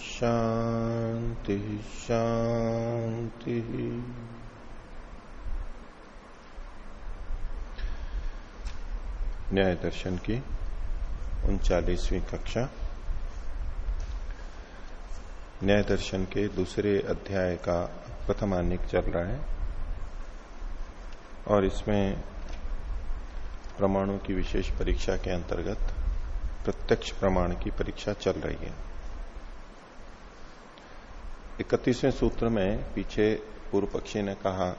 शांति शान्तिः न्याय दर्शन की उनचालीसवीं कक्षा। न्याय दर्शन के दूसरे अध्याय का प्रथमानिक चल रहा है। और इसमें प्रमाणों की विशेष परीक्षा के अंतर्गत प्रत्यक्ष प्रमाण की परीक्षा चल रही है। इकतीसवें सूत्र में पीछे पूर्व पक्षी ने कहा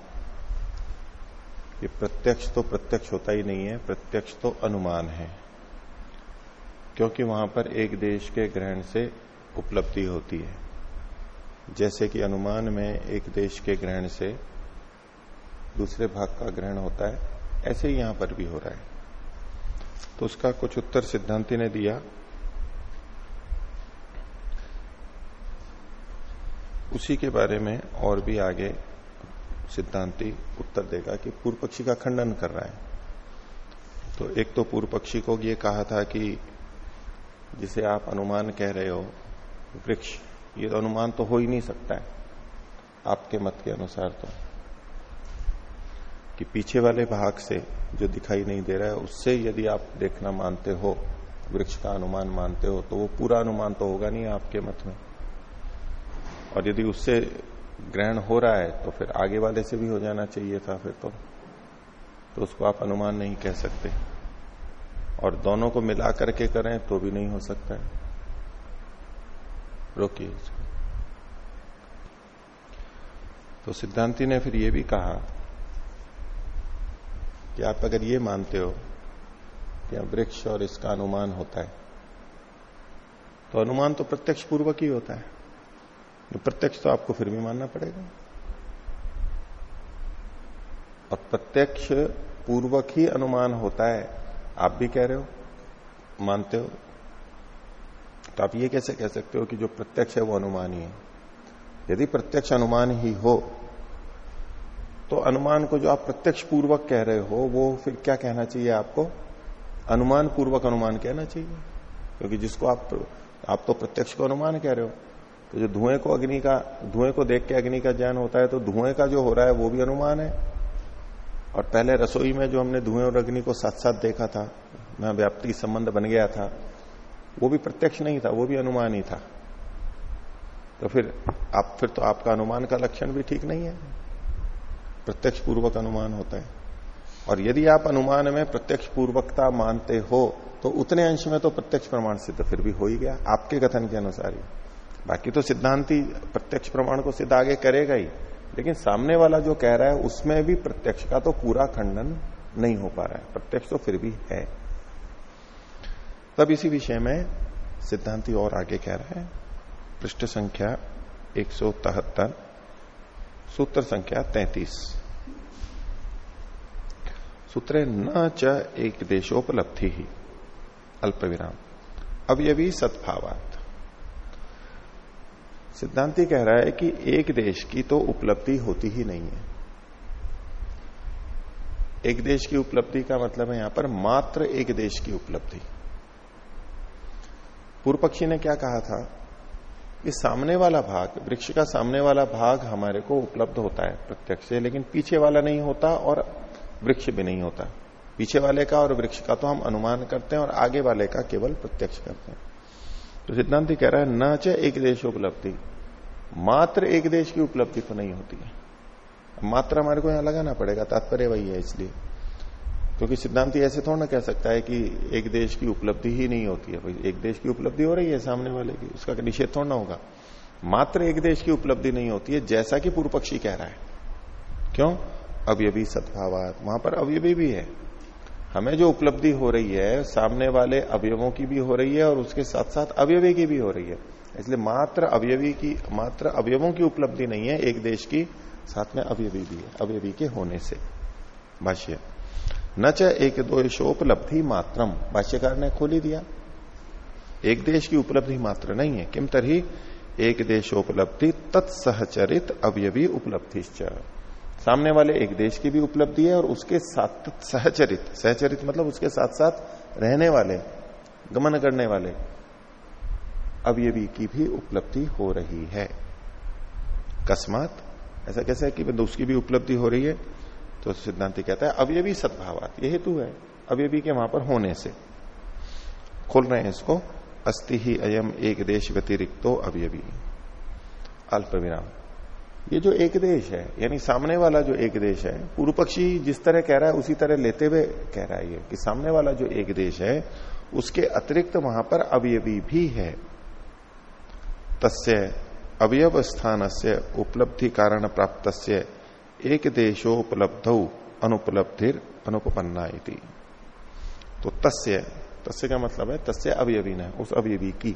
कि प्रत्यक्ष तो प्रत्यक्ष होता ही नहीं है, प्रत्यक्ष तो अनुमान है। क्योंकि वहाँ पर एक देश के ग्रहण से उपलब्धि होती है। जैसे कि अनुमान में एक देश के ग्रहण से दूसरे भाग का ग्रहण होता है, ऐसे ही यहाँ पर भी हो रहा है। तो उसका कुछ उत्तर सिद्धांति ने दिया उसी के बारे में और भी आगे सिद्धांति उत्तर देगा कि पूर्व पक्षी का खंडन कर रहा है। तो एक तो पूर्व पक्षी को ये कहा था कि जिसे आप अनुमान कह रहे हो, वृक्ष, ये तो अनुमान तो हो ही नहीं सकता है, आपके मत के अनुसार तो। कि पीछे वाले भाग से जो दिखाई नहीं दे रहा है, उससे यदि आप देखना मानते हो, वृक्ष का अनुमान मानते हो तो वो पूरा अनुमान तो होगा नहीं आपके मत में। और यदि उससे ग्रहण हो रहा है तो फिर आगे वाले से भी हो जाना चाहिए था फिर तो। तो उसको आप अनुमान नहीं कह सकते। और दोनों को मिला करके करें तो भी नहीं हो सकता है। रोकिए तो सिद्धांति ने फिर ये भी कहा कि आप अगर ये मानते हो कि वृक्ष और इसका अनुमान होता है तो अनुमान तो प्रत्यक्ष पूर्वक ही होता है। प्रत्यक्ष तो आपको फिर भी मानना पड़ेगा। और प्रत्यक्ष पूर्वक ही अनुमान होता है। आप भी कह रहे हो, मानते हो? तो आप ये कैसे कह सकते हो कि जो प्रत्यक्ष है वो अनुमान ही? है यदि प्रत्यक्ष अनुमान ही हो तो अनुमान को जो आप प्रत्यक्ष पूर्वक कह रहे हो, वो फिर क्या कहना चाहिए आपको? अनुमान पूर्वक अनुमान कहना चाहिए। क्योंकि जिसको आप आप तो प्रत्यक्ष को अनुमान कह रहे हो। तो जो धुएँ को अग्नि का, धुएँ को देख के अग्नि का ज्ञान होता है तो धुएँ का जो हो रहा है वो भी अनुमान है। और पहले रसोई में जो हमने धुएँ और अग्नि को साथ साथ देखा था वहाँ व्याप्ति संबंध बन गया था, वो भी प्रत्यक्ष नहीं था, वो भी अनुमान ही था। तो फिर आप, फिर तो आपका अनुमान का लक्षण भी ठीक नहीं है। प्रत्यक्ष पूर्वक अनुमान होता है। और यदि आप अनुमान में प्रत्यक्ष पूर्वकता मानते हो तो उतने अंश में तो प्रत्यक्ष प्रमाण सिद्ध फिर भी हो ही गया। आपके कथन के अनुसार ही। बाकी तो सिद्धांति प्रत्यक्ष प्रमाण को सिद्ध आगे करेगा ही। लेकिन सामने वाला जो कह रहा है, उसमें भी प्रत्यक्ष का तो पूरा खंडन नहीं हो पा रहा है। प्रत्यक्ष तो फिर भी है। तब इसी विषय में सिद्धांति और आगे कह रहा है, पृष्ठ संख्या एक सूत्र संख्या तैतीस। सूत्र न च एक देशोपलब्धि ही अल्प विराम अवयवी सद्भावात सिद्धांति कह रहा है कि एक देश की तो उपलब्धि होती ही नहीं है। एक देश की उपलब्धि का मतलब है यहाँ पर मात्र एक देश की उपलब्धि। पूर्व पक्षी ने क्या कहा था? कि सामने वाला भाग, वृक्ष का सामने वाला भाग हमारे को उपलब्ध होता है प्रत्यक्ष से, लेकिन पीछे वाला नहीं होता और वृक्ष भी नहीं होता। पीछे वाले का और वृक्ष का तो हम अनुमान करते हैं और आगे वाले का केवल प्रत्यक्ष करते हैं। तो सिद्धांत कह रहा है, न च एक देश उपलब्धि। मात्र एक देश की उपलब्धि तो नहीं होती है। मात्र हमारे को यहाँ लगाना पड़ेगा, तात्पर्य वही है इसलिए। क्योंकि सिद्धांति ऐसे थोड़ा ना कह सकता है कि एक देश की उपलब्धि ही नहीं होती है। भाई, एक देश की उपलब्धि हो रही है सामने वाले की, उसका निषेध थोड़ा ना होगा। मात्र एक देश की उपलब्धि नहीं होती है, जैसा कि पूर्व पक्षी कह रहा है। क्यों? अवयवी सद्भाव वहाँ पर अवयवी भी है। हमें जो उपलब्धि हो रही है, सामने वाले अवयवों की भी हो रही है और उसके साथ साथ अवयवी की भी हो रही है। इसलिए मात्र अवयवी की, मात्र अवयवों की उपलब्धि नहीं है, एक देश की, साथ में अवयवी भी है, अवयवी के होने से। भाष्य, न च एक दोषोपलब्धि मात्रम। भाष्यकार ने खोली दिया। एक देश की उपलब्धि मात्र नहीं है। किम तरही? एक देशोपलब्धि तत्सहचरित अवयवी उपलब्धि सामने वाले एक देश की भी उपलब्धि है और उसके साथ सहचरित सहचरित मतलब उसके साथ साथ रहने वाले, गमन करने वाले अवयवी की भी उपलब्धि हो रही है। कस्मात, ऐसा कैसे है कि उसकी भी उपलब्धि हो रही है? तो सिद्धांति कहता है अवयवी सद्भावात, ये हेतु है। अवयवी के वहाँ पर होने से। खोल रहे हैं इसको अस्थि ही अयम एक देश व्यतिरिक्तो अवयवी अल्प विराम। ये जो एक देश है, यानी सामने वाला जो एक देश है पूर्व पक्षी जिस तरह कह रहा है, उसी तरह लेते हुए कह रहा है ये, कि सामने वाला जो एक देश है, उसके अतिरिक्त वहाँ पर अवयवी भी है। तस्य अवयव स्थान से उपलब्धि कारण प्राप्त एक देशोपलब्ध अनुपलब्धिर अनुपन्ना तो तस्य तस्य का मतलब है, तस्य अवयवी न उस अवयवी की।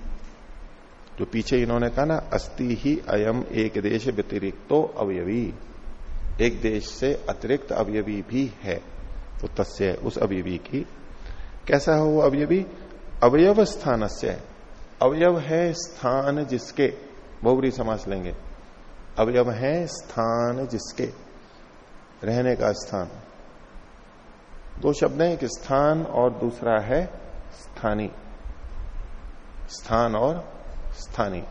जो पीछे इन्होंने कहा ना, अस्ति ही अयम एक देश व्यतिरिक्तो अवयवी। एक देश से अतिरिक्त अवयवी भी है। तो तस्य, उस अवयवी की। कैसा हो वो अवयवी? अवयव स्थान से अवयव है स्थान जिसके। बहुबरी समास लेंगे। अवयव है स्थान जिसके। रहने का स्थान। दो शब्द हैं, एक स्थान और दूसरा है स्थानी। स्थान और स्थानी।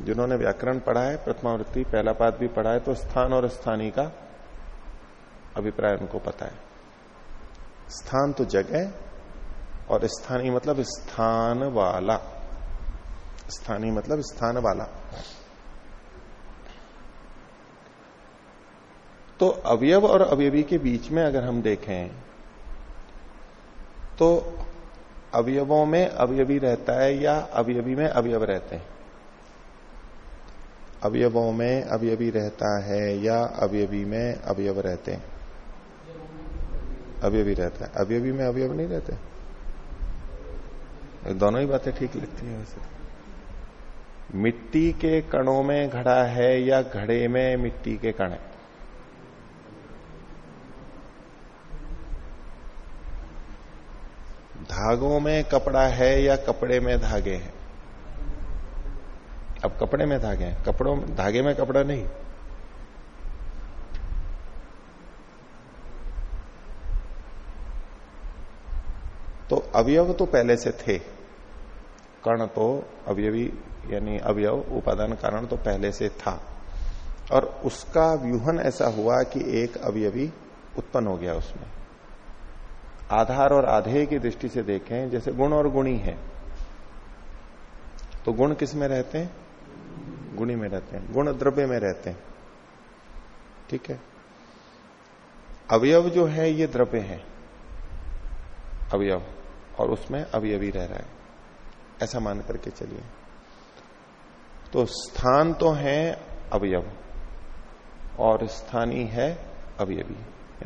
जिन्होंने व्याकरण पढ़ा है, प्रथमावृत्ति, पहला पाद भी पढ़ा है तो स्थान और स्थानी का अभिप्राय उनको पता है। स्थान तो जगह और स्थानीय मतलब स्थान वाला। स्थानीय मतलब स्थान वाला। तो अवयव और अवयवी के बीच में अगर हम देखें तो अवयवों में अवयवी रहता है या अवयवी में अवयव रहते हैं? अवयवों में अवयवी रहता है या अवयवी में अवयव रहते हैं? अवयवी रहता है। अवयवी में अवयव नहीं रहते? दोनों ही बातें ठीक लगती है वैसे। मिट्टी के कणों में घड़ा है या घड़े में मिट्टी के कण है? धागों में कपड़ा है या कपड़े में धागे हैं? अब कपड़े में धागे हैं। कपड़ों धागे में कपड़ा नहीं। तो अवयव तो पहले से थे। कर्ण तो अवयवी, यानी अवयव उपादान कारण तो पहले से था। और उसका व्यूहन ऐसा हुआ कि एक अवयवी उत्पन्न हो गया उसमें। आधार और आधेय की दृष्टि से देखें, जैसे गुण और गुणी है। तो गुण किसमें रहते हैं? गुणी में रहते हैं। गुण द्रव्य में रहते हैं। ठीक है? अवयव जो है, ये द्रव्य है। अवयव। और उसमें अवयवी रह रहा है। ऐसा मान करके चलिए। तो स्थान तो है अवयव। और स्थानीय है अवयवी।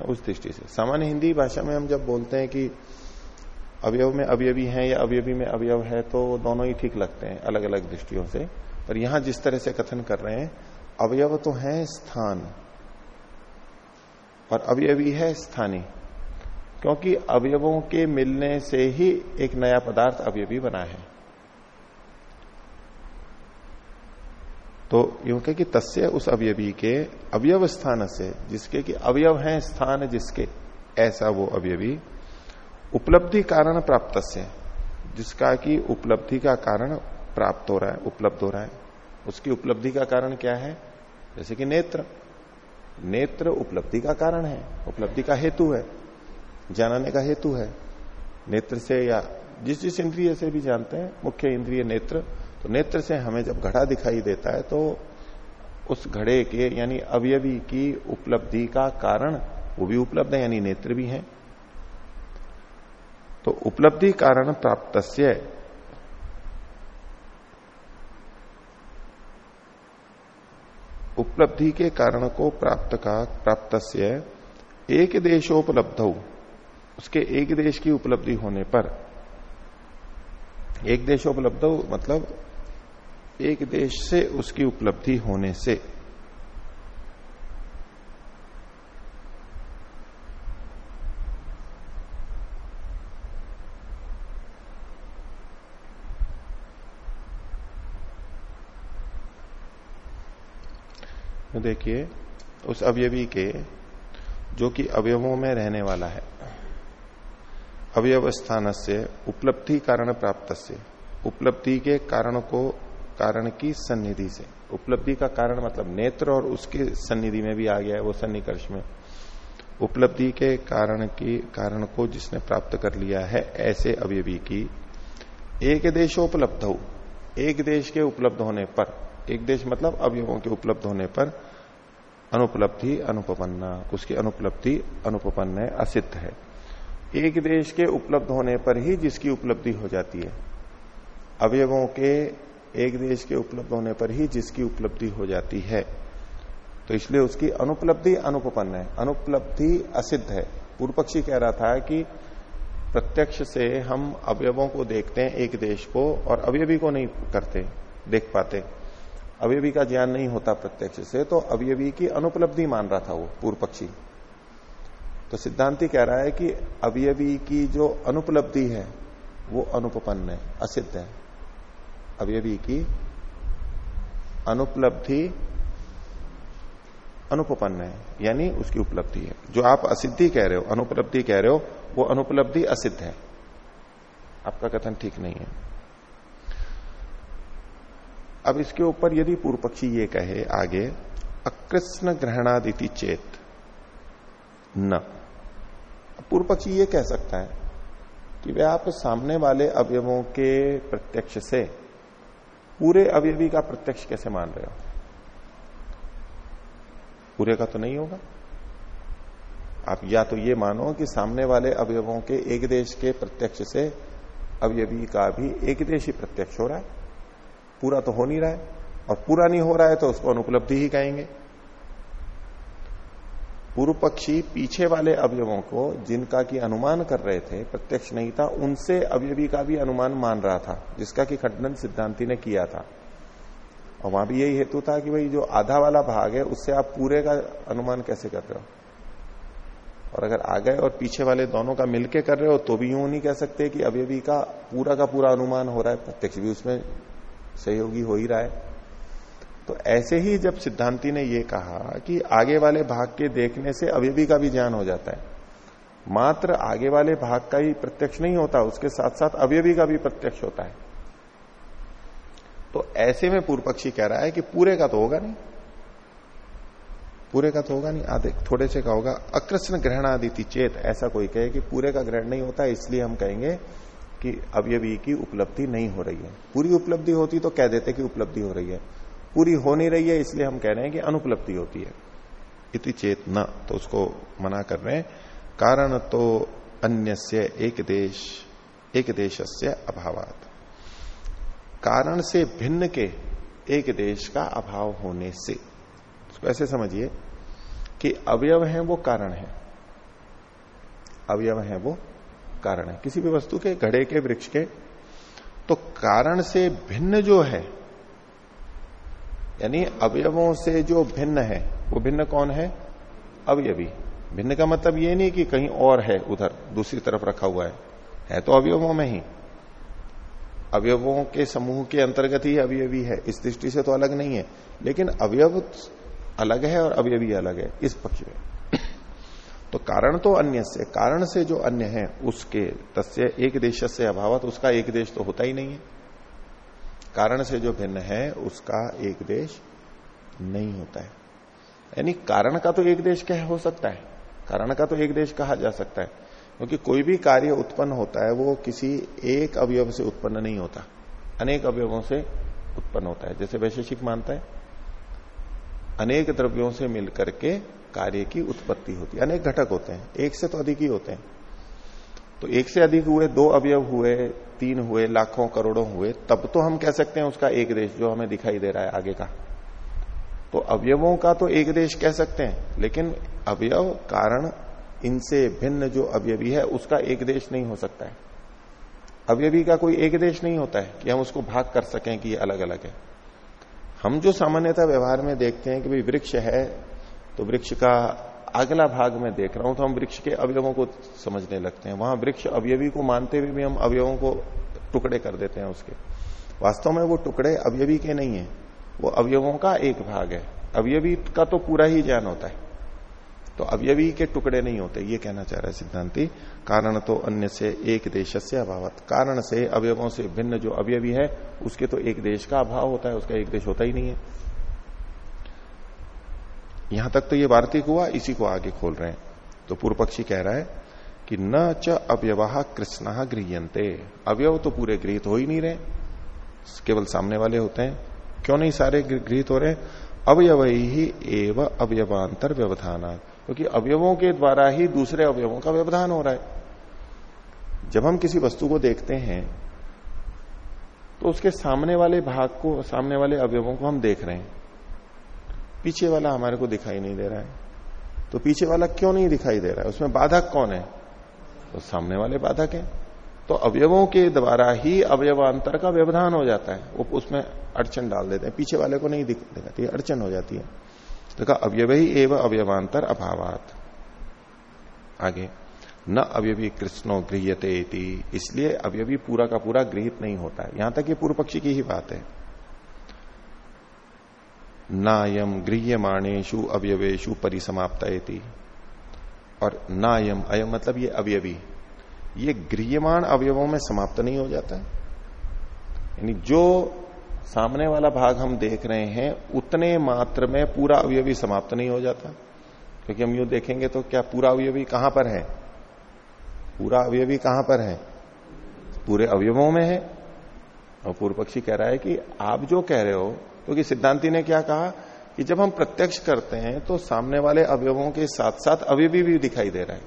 उस दृष्टि से। सामान्य हिंदी भाषा में हम जब बोलते हैं कि अवयव में अवयवी है या अवयवी में अवयव है तो दोनों ही ठीक लगते हैं अलग अलग दृष्टियों से। पर यहाँ जिस तरह से कथन कर रहे हैं, अवयव तो है स्थान, और अवयवी है स्थानीय क्योंकि अवयवों के मिलने से ही एक नया पदार्थ अवयवी बना है। तो यूँ कह कि तस्य उस अवयवी के अवयव स्थान से, जिसके कि अवयव है स्थान जिसके, ऐसा वो अवयवी उपलब्धि कारण प्राप्त से, जिसका कि उपलब्धि का कारण प्राप्त हो रहा है, उपलब्ध हो रहा है। उसकी उपलब्धि का कारण क्या है? जैसे कि नेत्र। नेत्र उपलब्धि का कारण है, उपलब्धि का हेतु है, जानने का हेतु है। नेत्र से या जिस जिस इंद्रिय से भी जानते हैं, मुख्य इंद्रिय नेत्र तो नेत्र से हमें जब घड़ा दिखाई देता है तो उस घड़े के, यानी अवयवी की उपलब्धि का कारण वो भी उपलब्ध है, यानी नेत्र भी है। तो उपलब्धि कारण प्राप्त उपलब्धि के कारण को प्राप्त का प्राप्त एक देशोपलब्ध, उसके एक देश की उपलब्धि होने पर। एक देशोपलब्ध मतलब एक देश से उसकी उपलब्धि होने से। तो देखिए, उस अवयवी के, जो कि अवयवों में रहने वाला है अवयवस्थान से उपलब्धि कारण प्राप्त से उपलब्धि के कारण को कारण की सन्निधि से। उपलब्धि का कारण मतलब नेत्र और उसके सन्निधि में भी आ गया है, वो सन्निकर्ष में। उपलब्धि के कारण की, कारण को जिसने प्राप्त कर लिया है, ऐसे अवयवी की, एक देशोपलब्ध हो। एक देश के उपलब्ध होने पर, एक देश मतलब अवयवों के उपलब्ध होने पर, अनुपलब्धि अनुपन्ना उसकी अनुपलब्धि अनुपन्न असिद्ध है। एक देश के उपलब्ध होने पर ही जिसकी उपलब्धि हो जाती है, अवयवों के एक देश के उपलब्ध होने पर ही जिसकी उपलब्धि हो जाती है। तो इसलिए उसकी अनुपलब्धि अनुपन्न है। अनुपलब्धि असिद्ध है। पूर्व पक्षी कह रहा था कि प्रत्यक्ष से हम अवयवों को देखते हैं एक देश को और अवयवी को नहीं करते, देख पाते। अवयवी का ज्ञान नहीं होता प्रत्यक्ष से तो अवयवी की अनुपलब्धि मान रहा था वो पूर्व पक्षी। तो सिद्धांति कह रहा है कि अवयवी की जो अनुपलब्धि है, वो अनुपन्न है, असिद्ध है। अवयवी की अनुपलब्धि अनुपन्न है, यानी उसकी उपलब्धि है। जो आप असिद्धि कह रहे हो, अनुपलब्धि कह रहे हो, वो अनुपलब्धि असिद्ध है। आपका कथन ठीक नहीं है। अब इसके ऊपर यदि पूर्व पक्षी ये कहे आगे, अकृष्ण ग्रहणादिति चेत न। पूर्व पक्षी ये कह सकता है कि वे आप सामने वाले अवयवों के प्रत्यक्ष से पूरे अवयवी का प्रत्यक्ष कैसे मान रहे हो? पूरे का तो नहीं होगा। आप या तो ये मानो कि सामने वाले अवयवों के एक देश के प्रत्यक्ष से अवयवी का भी एक देश ही प्रत्यक्ष हो रहा है। पूरा तो हो नहीं रहा है और पूरा नहीं हो रहा है तो उसको अनुपलब्धि ही कहेंगे। पूर्व पक्षी पीछे वाले अवयवों को, जिनका की अनुमान कर रहे थे, प्रत्यक्ष नहीं था, उनसे अवयवी का भी अनुमान मान रहा था, जिसका कि खंडन सिद्धांति ने किया था। और वहाँ भी यही हेतु था कि भाई जो आधा वाला भाग है, उससे आप पूरे का अनुमान कैसे कर रहे हो? और अगर आगे और पीछे वाले दोनों का मिलके कर रहे हो तो भी यूँ नहीं कह सकते कि अवयवी का पूरा का पूरा अनुमान हो रहा है, प्रत्यक्ष भी उसमें सहयोगी हो ही रहा है। तो ऐसे ही जब सिद्धांति ने यह कहा कि आगे वाले भाग के देखने से अवयवी का भी ज्ञान हो जाता है, मात्र आगे वाले भाग का ही प्रत्यक्ष नहीं होता, उसके साथ साथ अवयवी का भी प्रत्यक्ष होता है। तो ऐसे में पूर्व पक्षी कह रहा है कि पूरे का तो होगा नहीं। पूरे का तो होगा नहीं। आधे थोड़े से का होगा। अकृष्ण ग्रहण आदि चेत, ऐसा कोई कहे कि पूरे का ग्रहण नहीं होता, इसलिए हम कहेंगे कि अवयवी की उपलब्धि नहीं हो रही है। पूरी उपलब्धि होती तो कह देते कि उपलब्धि हो रही है। पूरी हो नहीं रही है, इसलिए हम कह रहे हैं कि अनुपलब्धि होती है। इति चेत न तो उसको मना कर रहे हैं। कारण तो अन्य एक देश एक देश से अभावात। कारण से भिन्न के एक देश का अभाव होने से। उसको ऐसे समझिए कि अवयव है, वो कारण है। अवयव है, वो कारण है। किसी भी वस्तु के, घड़े के, वृक्ष के तो कारण से भिन्न जो है यानी अवयवों से जो भिन्न है, वो भिन्न कौन है? अवयवी। भिन्न का मतलब ये नहीं कि कहीं और है, उधर, दूसरी तरफ़ रखा हुआ है। है तो अवयवों में ही। अवयवों के समूह के अंतर्गत ही अवयवी है। इस दृष्टि से तो अलग नहीं है। लेकिन अवयव अलग है और अवयवी अलग है, इस पक्ष में। तो कारण तो अन्य से। कारण से जो अन्य है, उसके तस्य, एक देश से अभावत, उसका एक देश तो होता ही नहीं है। कारण से जो भिन्न है, उसका एक देश नहीं होता है। यानी कारण का तो एक देश क्या हो सकता है? कारण का तो एक देश कहा जा सकता है। क्योंकि कोई भी कार्य उत्पन्न होता है, वो किसी एक अवयव से उत्पन्न नहीं होता। अनेक अवयवों से उत्पन्न होता है। जैसे वैशेषिक मानता है, अनेक द्रव्यों से मिलकर के कार्य की उत्पत्ति होती है। अनेक घटक होते हैं। एक से तो अधिक ही होते हैं। तो एक से अधिक हुए, दो अवयव हुए तीन हुए, लाखों करोड़ों हुए, तब तो हम कह सकते हैं उसका एक देश जो हमें दिखाई दे रहा है आगे का। तो अवयवों का तो एक देश कह सकते हैं, लेकिन अवयव कारण इनसे भिन्न जो अवयवी है, उसका एक देश नहीं हो सकता है। अवयवी का कोई एक देश नहीं होता है कि हम उसको भाग कर सकें कि ये अलग अलग है। हम जो सामान्यतः व्यवहार में देखते हैं कि भाई वृक्ष है तो वृक्ष का अगला भाग में देख रहा हूँ तो हम वृक्ष के अवयवों को समझने लगते हैं। वहाँ वृक्ष अवयवी को मानते हुए भी हम अवयवों को टुकड़े कर देते हैं उसके। वास्तव में वो टुकड़े अवयवी के नहीं है। वो अवयवों का एक भाग है। अवयवी का तो पूरा ही ज्ञान होता है। तो अवयवी के टुकड़े नहीं होते, ये कहना चाह रहा है सिद्धांति। कारण तो अन्य से एक देश से अभाव कारण से अवयवों से भिन्न जो अवयवी है, उसके तो एक देश का अभाव होता है, उसका एक देश होता ही नहीं है। यहाँ तक तो ये वार्तिक हुआ, इसी को आगे खोल रहे हैं। तो पूर्व पक्षी कह रहा है कि न च अवयवाह कृष्ण गृहते अवयव तो पूरे गृहित हो ही नहीं रहे, केवल सामने वाले होते हैं। क्यों नहीं सारे गृहित हो रहे अवयव ही एवं अवयवांतर व्यवधान। क्योंकि अवयवों के द्वारा ही दूसरे अवयवों का व्यवधान हो रहा है। जब हम किसी वस्तु को देखते हैं तो उसके सामने वाले भाग को, सामने वाले अवयवों को हम देख रहे हैं। पीछे वाला हमारे को दिखाई नहीं दे रहा है। तो पीछे वाला क्यों नहीं दिखाई दे रहा है? उसमें बाधक कौन है? तो सामने वाले बाधक है। तो अवयवों के द्वारा ही अवयवांतर का व्यवधान हो जाता है। वो उसमें अड़चन डाल देते हैं। पीछे वाले को नहीं दिखाती अड़चन हो जाती है। तो कहा, अवयव ही एवं अवयवांतर अभावात। आगे, न अवयवी कृष्णो गृहते इसलिए अवयवी पूरा का पूरा गृहित नहीं होता है। यहाँ तक ये पूर्व पक्षी की ही बात है। नायम गृह्यमाणेशु अवयवेशु परिसमाप्त और नायम अयम मतलब ये अवयवी। ये गृह्यमाण अवयवों में समाप्त नहीं हो जाता। यानी जो सामने वाला भाग हम देख रहे हैं, उतने मात्र में पूरा अवयवी समाप्त नहीं हो जाता। क्योंकि हम यू देखेंगे तो क्या पूरा अवयवी कहाँ पर है? पूरा अवयवी कहाँ पर है? पूरे अवयवों में है। और पूर्व पक्षी कह रहा है कि आप जो कह रहे हो क्योंकि तो सिद्धांति ने क्या कहा कि जब हम प्रत्यक्ष करते हैं तो सामने वाले अवयवों के साथ साथ अवयवी भी दिखाई दे रहा है।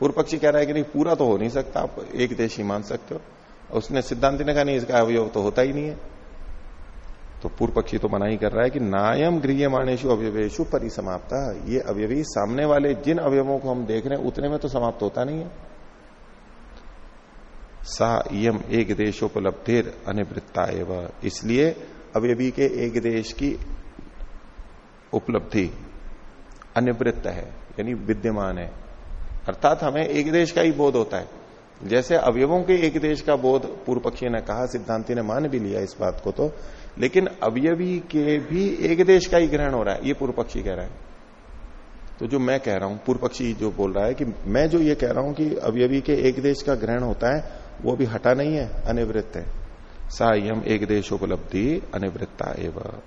पूर्व पक्षी कह रहा है कि नहीं, पूरा तो हो नहीं सकता, आप एक देश ही मान सकते हो। उसने सिद्धांति ने कहा, नहीं, इसका अवयव तो होता ही नहीं है। तो पूर्व पक्षी तो मना ही कर रहा है कि नायम गृह मानेशु अवयवेशु परिसमाप्ता। ये अवयवी सामने वाले जिन अवयवों को हम देख रहे हैं, उतने में तो समाप्त होता नहीं है। सा यम एक देशोपलब्धिर अनिवृत्ता एवं इसलिए अवयवी के एक देश की उपलब्धि अनिवृत्त है, यानी विद्यमान है। अर्थात हमें एक देश का ही बोध होता है। जैसे अवयवों के एक देश का बोध पूर्व पक्षी ने कहा, सिद्धांति ने मान भी लिया इस बात को तो लेकिन अवयवी के भी एक देश का ही ग्रहण हो रहा है, ये पूर्व पक्षी कह रहा है। तो जो मैं कह रहा हूँ पूर्व पक्षी जो बोल रहा है कि मैं जो ये कह रहा हूँ कि अवयवी के एक देश का ग्रहण होता है, वो भी हटा नहीं है, अनिवृत्त है। सायम एक देश उपलब्धि अनिवृत्ता एवं।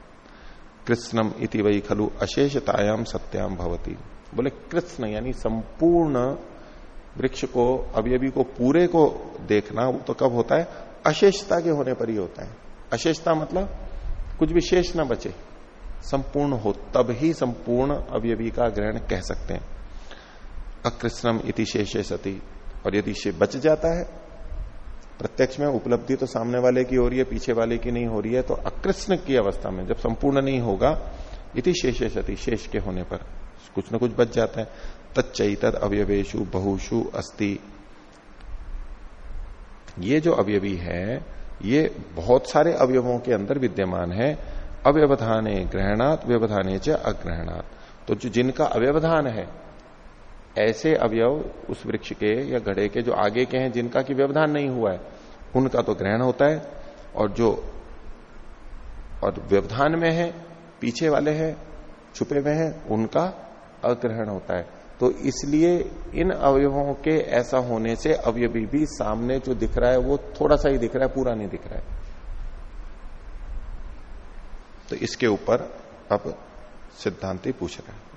कृष्णम इति वही खलु अशेषतायाम सत्याम भवती। बोले कृष्ण यानी संपूर्ण वृक्ष को, अवयवी को, पूरे को देखना, वो तो कब होता है? अशेषता के होने पर ही होता है। अशेषता मतलब कुछ भी शेष ना बचे। संपूर्ण हो, तब ही संपूर्ण अवयवी का ग्रहण कह सकते हैं। अकृष्णम इति शेषे सती। और यदि शे बच जाता है प्रत्यक्ष में उपलब्धि तो सामने वाले की हो रही है, पीछे वाले की नहीं हो रही है तो अकृष्ण की अवस्था में जब संपूर्ण नहीं होगा, इति शेषे सती शेष के होने पर कुछ ना कुछ बच जाता है। तच्चत अवयवेशु बहुशु अस्ति। ये जो अवयवी है, ये बहुत सारे अवयवों के अंदर विद्यमान है। अव्यवधाने ग्रहणात, व्यवधाने च अग्रहणात। तो जो जिनका अव्यवधान है ऐसे अवयव उस वृक्ष के या घड़े के जो आगे के हैं, जिनका की व्यवधान नहीं हुआ है, उनका तो ग्रहण होता है और जो और व्यवधान में है, पीछे वाले हैं, छुपे हुए हैं, उनका अग्रहण होता है। तो इसलिए इन अवयवों के ऐसा होने से अवयवी भी सामने जो दिख रहा है, वो थोड़ा सा ही दिख रहा है, पूरा नहीं दिख रहा है। तो इसके ऊपर अब सिद्धांति पूछ रहे हैं।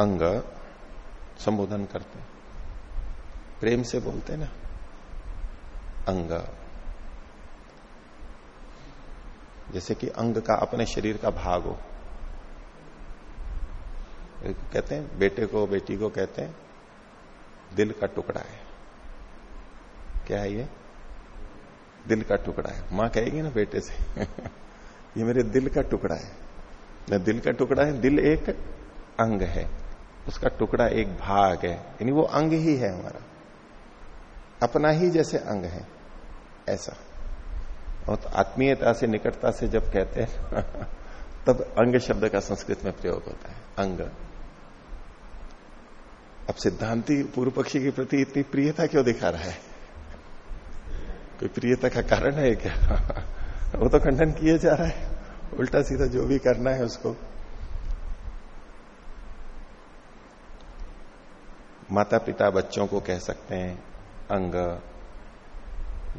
अंग संबोधन करते प्रेम से बोलते ना? अंग। जैसे कि अंग का अपने शरीर का भाग हो। कहते हैं, बेटे को, बेटी को कहते हैं, दिल का टुकड़ा है। क्या है ये? दिल का टुकड़ा है। माँ कहेगी ना बेटे से, ये मेरे दिल का टुकड़ा है। न दिल का टुकड़ा है, दिल एक अंग है। उसका टुकड़ा एक भाग है, यानी वो अंग ही है हमारा। अपना ही जैसे अंग है, ऐसा। और तो आत्मीयता से, निकटता से जब कहते हैं, तब अंग शब्द का संस्कृत में प्रयोग होता है, अंग। अब सिद्धांति पूर्व पक्षी के प्रति इतनी प्रियता क्यों दिखा रहा है? कोई प्रियता का कारण है क्या? वो तो खंडन किए जा रहा है। उल्टा सीधा जो भी करना है उसको माता पिता बच्चों को कह सकते हैं, अंग।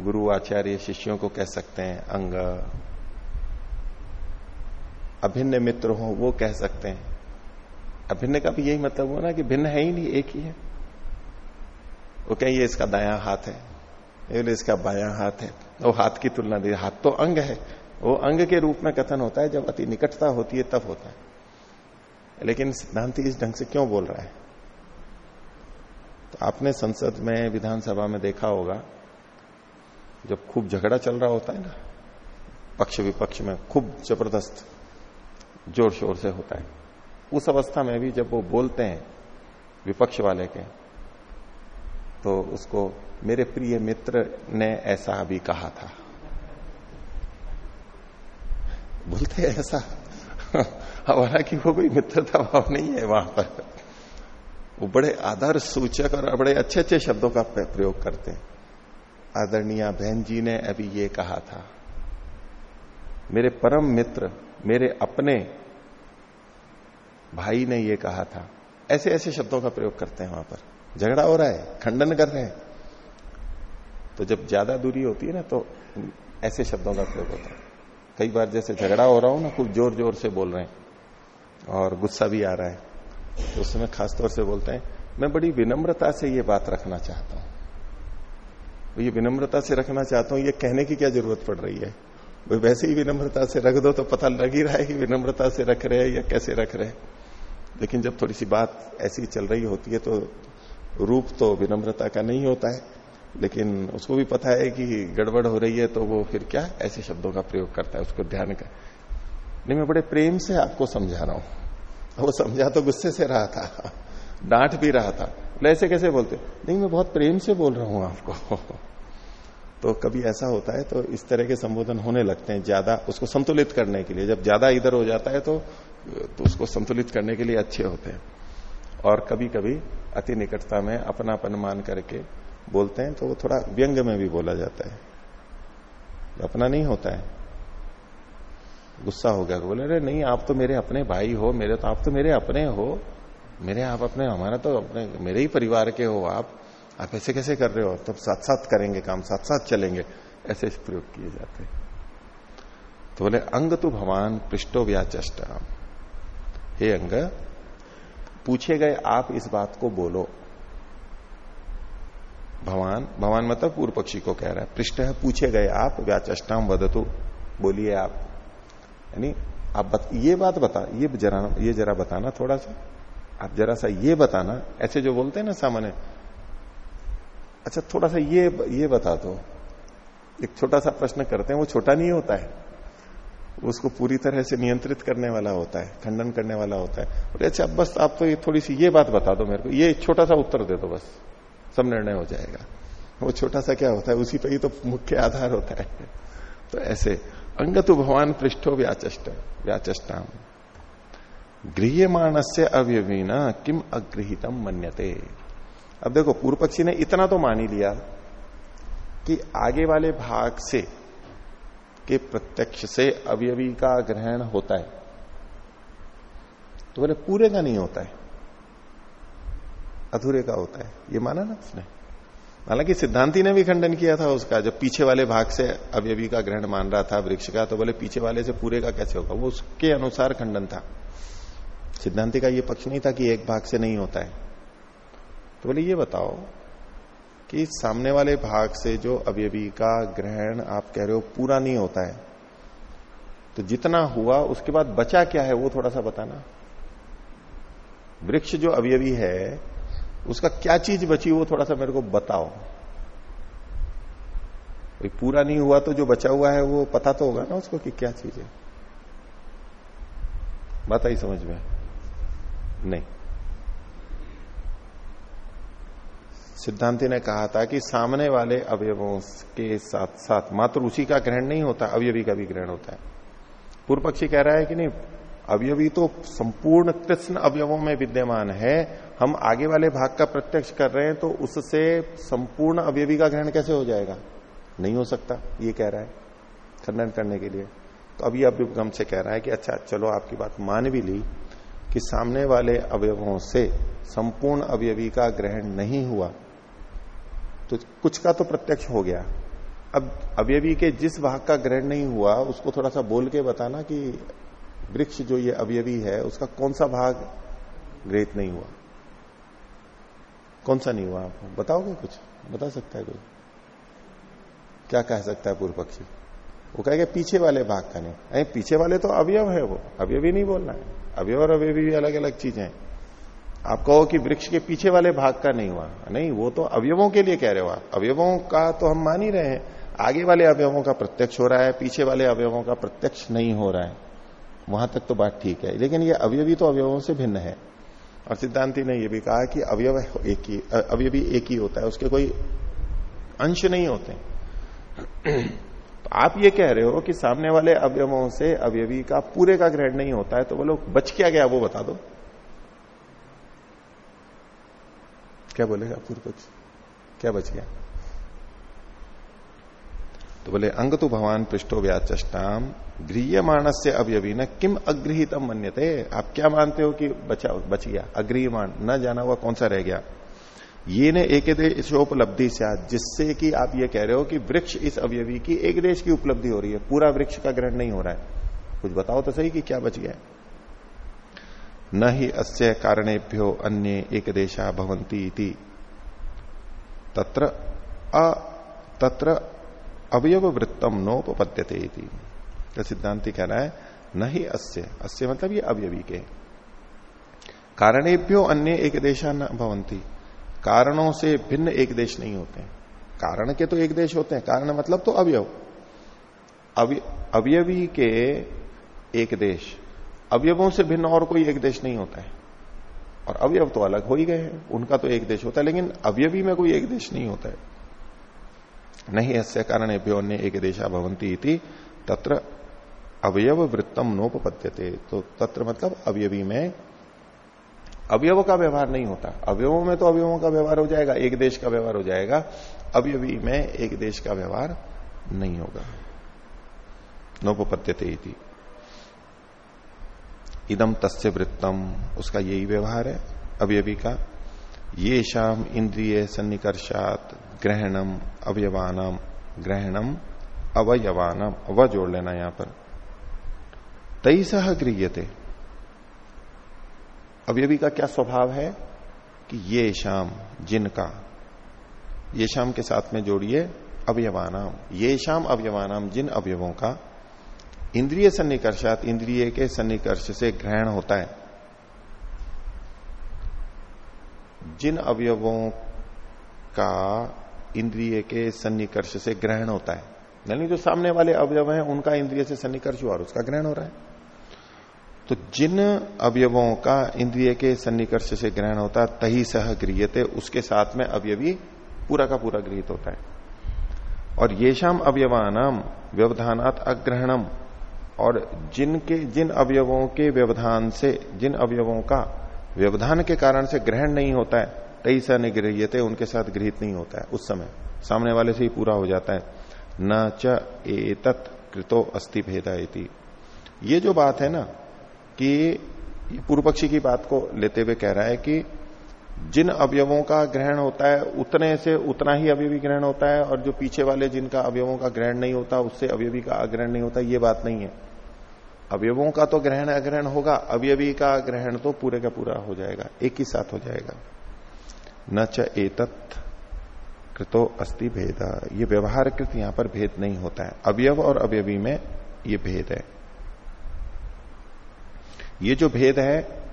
गुरु आचार्य शिष्यों को कह सकते हैं, अंग। अभिन्न मित्र हो, वो कह सकते हैं। अभिन्न का भी यही मतलब हुआ ना कि भिन्न है ही नहीं, एक ही है। वो कहें ये इसका दाया हाथ है। ये इसका बाया हाथ है। वो हाथ की तुलना दी, हाथ तो अंग है। वो अंग के रूप में कथन होता है, जब अति निकटता होती है, तब होता है। लेकिन सिद्धांति इस ढंग से क्यों बोल रहा है? तो आपने संसद में, विधानसभा में देखा होगा, जब खूब झगड़ा चल रहा होता है ना, पक्ष विपक्ष में खूब ज़बरदस्त ज़ोर शोर से होता है। उस अवस्था में भी जब वो बोलते हैं, विपक्ष वाले के तो उसको, मेरे प्रिय मित्र ने ऐसा भी कहा था। बोलते ऐसा? हालाँकि वो कोई मित्रता भाव नहीं है वहाँ पर। वो बड़े आदर सूचक और बड़े अच्छे अच्छे शब्दों का प्रयोग करते हैं। आदरणीय बहन जी ने अभी ये कहा था, मेरे परम मित्र, मेरे अपने भाई ने ये कहा था। ऐसे ऐसे शब्दों का प्रयोग करते हैं वहाँ पर। झगड़ा हो रहा है, खंडन कर रहे हैं। तो जब ज़्यादा दूरी होती है ना तो ऐसे शब्दों का प्रयोग होता है। कई बार जैसे झगड़ा हो रहा हो ना, खूब ज़ोर ज़ोर से बोल रहे हैं और गुस्सा भी आ रहा है। तो उसमें खासतौर से बोलते हैं, मैं बड़ी विनम्रता से ये बात रखना चाहता हूँ। तो ये विनम्रता से रखना चाहता हूँ, ये कहने की क्या ज़रूरत पड़ रही है? वो वैसे ही विनम्रता से रख दो तो पता लग ही रहा है कि विनम्रता से रख रहे हैं या कैसे रख रहे हैं। लेकिन जब थोड़ी सी बात ऐसी चल रही होती है तो रूप तो विनम्रता का नहीं होता है, लेकिन उसको भी पता है कि गड़बड़ हो रही है तो वो फिर क्या ऐसे शब्दों का प्रयोग करता है उसको ध्यान का नहीं, मैं बड़े प्रेम से आपको समझा रहा हूँ। वो समझा तो गुस्से से रहा था डांट भी रहा था। ऐसे कैसे बोलते? नहीं मैं बहुत प्रेम से बोल रहा हूँ आपको। तो कभी ऐसा होता है तो इस तरह के संबोधन होने लगते हैं ज़्यादा उसको संतुलित करने के लिए। जब ज़्यादा इधर हो जाता है तो, तो उसको संतुलित करने के लिए अच्छे होते हैं। और कभी कभी अति निकटता में अपनापन मान करके बोलते हैं तो वो थोड़ा व्यंग में भी बोला जाता है। अपना नहीं होता है। गुस्सा हो गया। बोले, अरे नहीं, आप तो मेरे अपने भाई हो, मेरे तो आप तो मेरे अपने हो। मेरे, आप अपने, हमारा तो अपने, मेरे ही परिवार के हो आप। आप ऐसे कैसे कर रहे हो? तब साथ साथ करेंगे काम साथ साथ चलेंगे। ऐसे प्रयोग किए जाते तो बोले, अंग तो भगवान पृष्ठो व्याचष्ट। हे अंग, पूछे गए आप इस बात को बोलो। भगवान भगवान मतलब पूर्व पक्षी को कह रहा है। पृष्ठ है पूछे गए आप व्याचष्टाम वदतु। बोलिए आप। यानी आप बत, ये बात बता ये जरा ये जरा बताना थोड़ा सा। आप जरा सा ये बताना ऐसे जो बोलते हैं ना सामान्य। अच्छा थोड़ा सा ये ये बता दो। एक छोटा सा प्रश्न करते हैं वो छोटा नहीं होता है। उसको पूरी तरह से नियंत्रित करने वाला होता है खंडन करने वाला होता है। और अच्छा बस आप तो ये थोड़ी सी ये बात बता दो मेरे को। ये छोटा सा उत्तर दे दो बस। सब निर्णय हो जाएगा। वो छोटा सा क्या होता है उसी पर ही तो मुख्य आधार होता है। तो ऐसे। अंगतु भगवान पृष्ठो व्याचष्ट, व्याचष्टाम। गृहमाण से अव्यवीना किम अगृहितम मन्यते? अब देखो पूर्व पक्षी ने इतना तो मान ही लिया कि आगे वाले भाग से, के प्रत्यक्ष से अवयवी का ग्रहण होता है। तो बोले, पूरे का नहीं होता है। अधूरे का होता है। ये माना ना उसने? हालाँकि सिद्धांति ने भी खंडन किया था उसका, जब पीछे वाले भाग से अवयवी का ग्रहण मान रहा था वृक्ष का तो बोले पीछे वाले से पूरे का कैसे होगा? वो उसके अनुसार खंडन था। सिद्धांति का ये पक्ष नहीं था कि एक भाग से नहीं होता है। तो बोले ये बताओ कि सामने वाले भाग से जो अवयवी का ग्रहण आप कह रहे हो पूरा नहीं होता है तो जितना हुआ उसके बाद बचा क्या है वो थोड़ा सा बताना। वृक्ष जो अवयवी है उसका क्या चीज़ बची वो थोड़ा सा मेरे को बताओ। पूरा नहीं हुआ तो जो बचा हुआ है वो पता तो होगा ना उसको कि क्या चीज़ है। बात आई समझ में। नहीं। सिद्धांति ने कहा था कि सामने वाले अवयवों के साथ साथ मात्र उसी का ग्रहण नहीं होता, अवयवी का भी ग्रहण होता है। पूर्व पक्षी कह रहा है कि नहीं, अवयवी तो संपूर्ण कृष्ण अवयवों में विद्यमान है हम आगे वाले भाग का प्रत्यक्ष कर रहे हैं तो उससे संपूर्ण अवयवी का ग्रहण कैसे हो जाएगा? नहीं हो सकता, ये कह रहा है, खंडन करने के लिए। तो अभी अभिगम से कह रहा है कि अच्छा चलो आपकी बात मान भी ली कि सामने वाले अवयवों से संपूर्ण अवयवी का ग्रहण नहीं हुआ तो कुछ का तो प्रत्यक्ष हो गया। अब अवयवी के जिस भाग का ग्रहण नहीं हुआ, उसको थोड़ा सा बोल के बताना कि वृक्ष जो ये अवयवी है, उसका कौन सा भाग ग्रहित नहीं हुआ? कौन सा नहीं हुआ? आपको बताओगे कुछ? बता सकता है कोई? क्या कह सकता है पूर्व पक्षी? वो कहेगा, पीछे वाले भाग का नहीं। अरे, पीछे वाले तो अवयव है वो। अवयवी नहीं बोलना है। अवयव और अवयवी भी अलग अलग चीज़ें हैं। आप कहो कि वृक्ष के पीछे वाले भाग का नहीं हुआ। नहीं, वो तो अवयवों के लिए कह रहे हो आप। अवयवों का तो हम मान ही रहे हैं। आगे वाले अवयवों का प्रत्यक्ष हो रहा है, पीछे वाले अवयवों का प्रत्यक्ष नहीं हो रहा है। वहाँ तक तो बात ठीक है। लेकिन ये अवयवी तो अवयवों से भिन्न है। और सिद्धांति ने यह भी कहा कि अवयव एक ही, अवयवी एक ही होता है, उसके कोई अंश नहीं होते। तो आप ये कह रहे हो कि सामने वाले अवयवों से अवयवी का पूरे का ग्रहण नहीं होता है तो बोलो बच क्या गया, वो बता दो। क्या बोलेगा पूर्व क्या बच गया? तो बोले अंग तो भगवान पृष्ठो व्याचष्टाम। गृहमाण से अवयवी न किम अगृहितम मन्यते? आप क्या मानते हो कि बचा, बच गया? अगृहमाण न जाना हुआ कौन सा रह गया? ये ने एक देशोपलब्धि से जिससे कि आप ये कह रहे हो कि वृक्ष इस अवयवी की एक देश की उपलब्धि हो रही है। पूरा वृक्ष का ग्रहण नहीं हो रहा है। कुछ बताओ तो सही कि क्या बच गया न ही अस्य कारणेभ्यो अन्य एक देशा भवंती तत्र अ, तत्र अवयव वृत्तम नोपद्यते तो सिद्धांति कह रहा है, न ही अस्य। अस्य मतलब ये अवयवी के कारणेभ्यो अन्य एक देशा न भवंती कारणों से भिन्न एक देश नहीं होते। कारण के तो एक देश होते हैं। कारण मतलब तो अवयव। अवयवी के एक देश। अवयवों से भिन्न और कोई एक देश नहीं होता है। और अवयव तो अलग हो ही गए हैं। उनका तो एक देश होता है, लेकिन अवयवी में कोई एक देश नहीं होता है। नहीं ऐसे कारण अन्य एक देशा भवंती थी तत्र अवयव वृत्तम नोपत्य तो तत्र मतलब अवयवी में अवयव का व्यवहार नहीं होता। अवयवों में तो अवयवों का व्यवहार हो जाएगा, एक देश का व्यवहार हो जाएगा। अवयवी में एक देश का व्यवहार नहीं होगा। नोपत्यते थी इदम तस्य वृत्तम उसका यही व्यवहार है, अवयवी का। ये शाम इंद्रिय सन्निकर्षात ग्रहणम अवयवानम ग्रहणम अवयवानम। अव जोड़ लेना यहाँ पर। तई सह गृहते अवयवी का क्या स्वभाव है? कि ये शाम, जिनका, ये शाम के साथ में जोड़िए अवयवानाम। ये शाम अवयवानाम, जिन अवयवों का इंद्रिय सन्निकर्षात, इंद्रिय के सन्निकर्ष से ग्रहण होता है। जिन अवयवों का इंद्रिय के सन्निकर्ष से ग्रहण होता है। यानी जो सामने वाले अवयव हैं, उनका इंद्रिय से सन्निकर्ष हुआ और उसका ग्रहण हो रहा है। तो जिन अवयवों का इंद्रिय के सन्निकर्ष से ग्रहण होता है तही सह गृहते उसके साथ में अवयवी पूरा का पूरा गृहित होता है। और ये शाम अवयवानाम, व्यवधानात अग्रहणम। और जिनके, जिन अवयवों के व्यवधान से, जिन अवयवों का व्यवधान के कारण से ग्रहण नहीं होता है तई स निगृहते उनके साथ गृहित नहीं होता है, उस समय। सामने वाले से ही पूरा हो जाता है। न च एतत् कृतो अस्थि भेदा ये जो बात है ना, कि पूर्व पक्षी की बात को लेते हुए कह रहा है कि जिन अवयवों का ग्रहण होता है, उतने से उतना ही अवयवी ग्रहण होता है, और जो पीछे वाले जिनका अवयवों का ग्रहण नहीं होता, उससे अवयवी का अग्रहण नहीं होता, ये बात नहीं है। अवयवों का तो ग्रहण अग्रहण होगा, अवयवी का ग्रहण तो पूरे का पूरा हो जाएगा, एक ही साथ हो जाएगा। न च एतत् कृतो अस्ति भेद। ये व्यवहार कृत यहाँ पर भेद नहीं होता है। अवयव और अवयवी में ये भेद है। ये जो भेद है,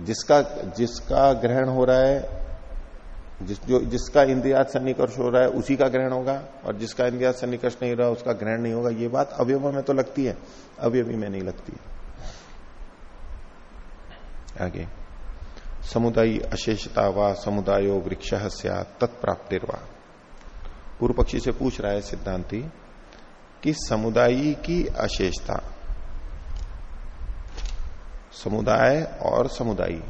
जिसका जिसका ग्रहण हो रहा है, जिस, जो, जिसका इंद्रियात सन्निकर्ष हो रहा है, उसी का ग्रहण होगा, और जिसका इंद्रियात सन्निकर्ष नहीं रहा, उसका ग्रहण नहीं होगा। ये बात अवयव में तो लगती है, अवयवी में नहीं लगती आगे। समुदायी अशेषता व समुदायो वृक्ष तत्प्राप्तिर्वा। पूर्व पक्षी से पूछ रहा है सिद्धांति कि समुदायी की अशेषता, समुदाय और समुदायी।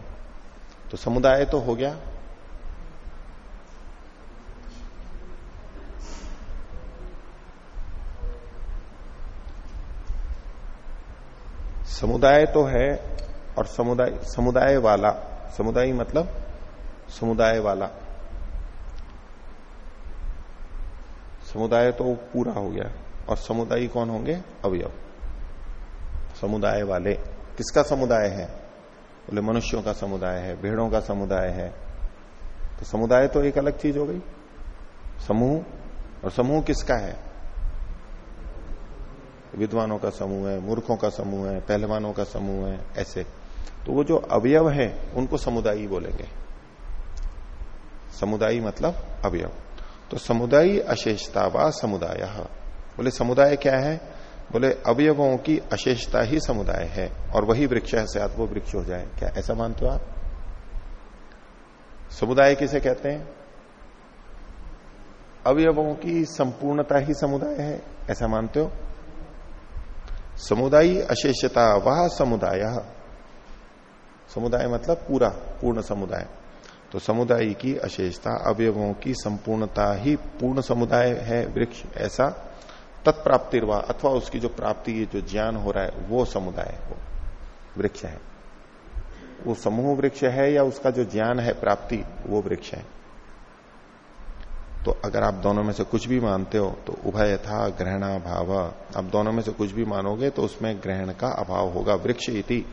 तो समुदाय तो हो गया। समुदाय तो है और समुदाय समुदाय वाला समुदाय मतलब समुदाय वाला। समुदाय तो पूरा हो गया। और समुदाय कौन होंगे? अवयव। समुदाय वाले। किसका समुदाय है? बोले, मनुष्यों का समुदाय है, भेड़ों का समुदाय है। तो समुदाय तो एक अलग चीज़ हो गई। समूह? और समूह किसका है? विद्वानों का समूह है, मूर्खों का समूह है, पहलवानों का समूह है, ऐसे। तो वो जो अवयव है, उनको समुदायी बोलेंगे। समुदायी मतलब अवयव। तो समुदायी अशेषता व समुदाय। बोले, समुदाय क्या है? बोले, अवयवों की अशेषता ही समुदाय है, और वही वृक्ष है से वो वृक्ष हो जाए। क्या ऐसा मानते हो आप? समुदाय किसे कहते हैं? अवयवों की संपूर्णता ही समुदाय है, ऐसा मानते हो? समुदायी अशेषता वह समुदाय। समुदाय मतलब पूरा, पूर्ण समुदाय। तो समुदाय की अशेषता, अवयवों की संपूर्णता ही पूर्ण समुदाय है, वृक्ष, ऐसा तत्प्राप्तिर्वा, अथवा उसकी जो प्राप्ति जो ज्ञान हो रहा है, वो समुदाय वो वृक्ष है। वो समूह वृक्ष है या उसका जो ज्ञान है, प्राप्ति, वो वृक्ष है। तो अगर आप दोनों में से कुछ भी मानते हो तो उभय था ग्रहणा भाव आप दोनों में से कुछ भी मानोगे तो उसमें ग्रहण का अभाव होगा, वृक्ष इति।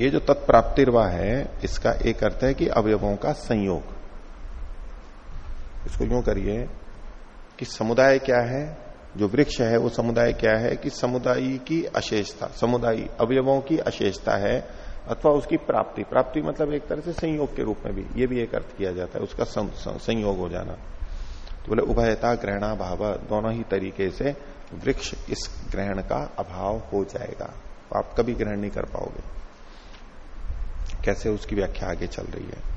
ये जो तत्प्राप्तिर्वा है, इसका एक अर्थ है कि अवयवों का संयोग। इसको यूँ करिए कि समुदाय क्या है, जो वृक्ष है, वो समुदाय क्या है कि समुदाय की अशेषता, समुदाय अवयवों की अशेषता है अथवा उसकी प्राप्ति। प्राप्ति मतलब एक तरह से संयोग के रूप में भी, ये भी एक अर्थ किया जाता है, उसका संयोग हो जाना। तो बोले, उभयता, ग्रहणा, भाव, दोनों ही तरीके से वृक्ष इस ग्रहण का अभाव हो जाएगा। तो आप कभी ग्रहण नहीं कर पाओगे। कैसे उसकी व्याख्या आगे चल रही है।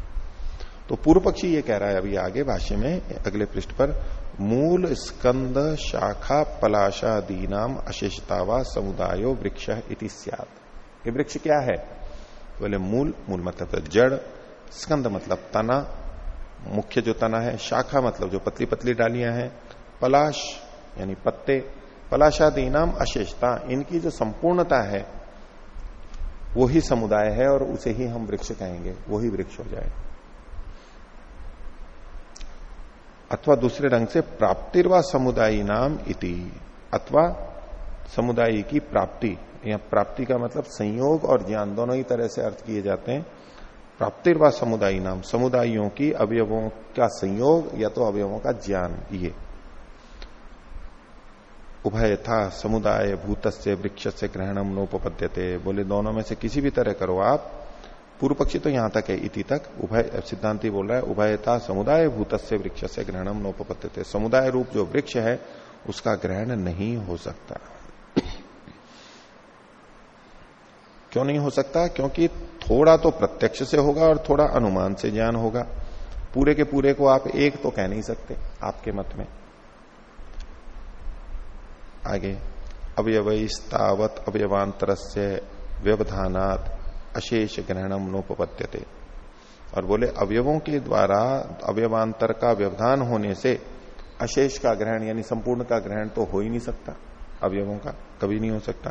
तो पूर्व पक्षी ये कह रहा है अभी आगे भाष्य में, अगले पृष्ठ पर, मूल स्कंद शाखा पलाशादी नाम अशेषतावा समुदायो वृक्ष इति ये वृक्ष क्या है? बोले तो मूल मूल मतलब तो जड़, स्कंद मतलब तना, मुख्य जो तना है, शाखा मतलब जो पतली पतली डालियाँ हैं, पलाश यानी पत्ते पलाशादी नाम अशेषता, इनकी जो संपूर्णता है वो ही समुदाय है और उसे ही हम वृक्ष कहेंगे वो ही वृक्ष हो जाए। अथवा दूसरे ढंग से, प्राप्तिर्वा समुदायी नाम इति। अथवा समुदाय की प्राप्ति। या प्राप्ति का मतलब संयोग और ज्ञान, दोनों ही तरह से अर्थ किए जाते हैं। प्राप्तिर्वा समुदायी नाम, समुदायों की अवयवों का संयोग या तो अवयवों का ज्ञान, ये। उभय था समुदाय भूत से वृक्ष से ग्रहणम नोपद्यते बोले, दोनों में से किसी भी तरह करो आप। पूर्व पक्षी तो यहाँ तक है, इति तक। उभय, सिद्धांति बोल रहा है उभयता समुदाय भूत से वृक्ष से ग्रहणम नोपत्य समुदाय रूप जो वृक्ष है, उसका ग्रहण नहीं हो सकता। क्यों नहीं हो सकता? क्योंकि थोड़ा तो प्रत्यक्ष से होगा और थोड़ा अनुमान से ज्ञान होगा। पूरे के पूरे को आप एक तो कह नहीं सकते, आपके मत में। आगे। अवयवस्तावत अवयवांतर से व्यवधानात अशेष ग्रहणम नोपत्य और बोले, अवयवों के द्वारा अवयवांतर का व्यवधान होने से अशेष का ग्रहण, यानी संपूर्ण का ग्रहण तो हो ही नहीं सकता। अवयवों का कभी नहीं हो सकता।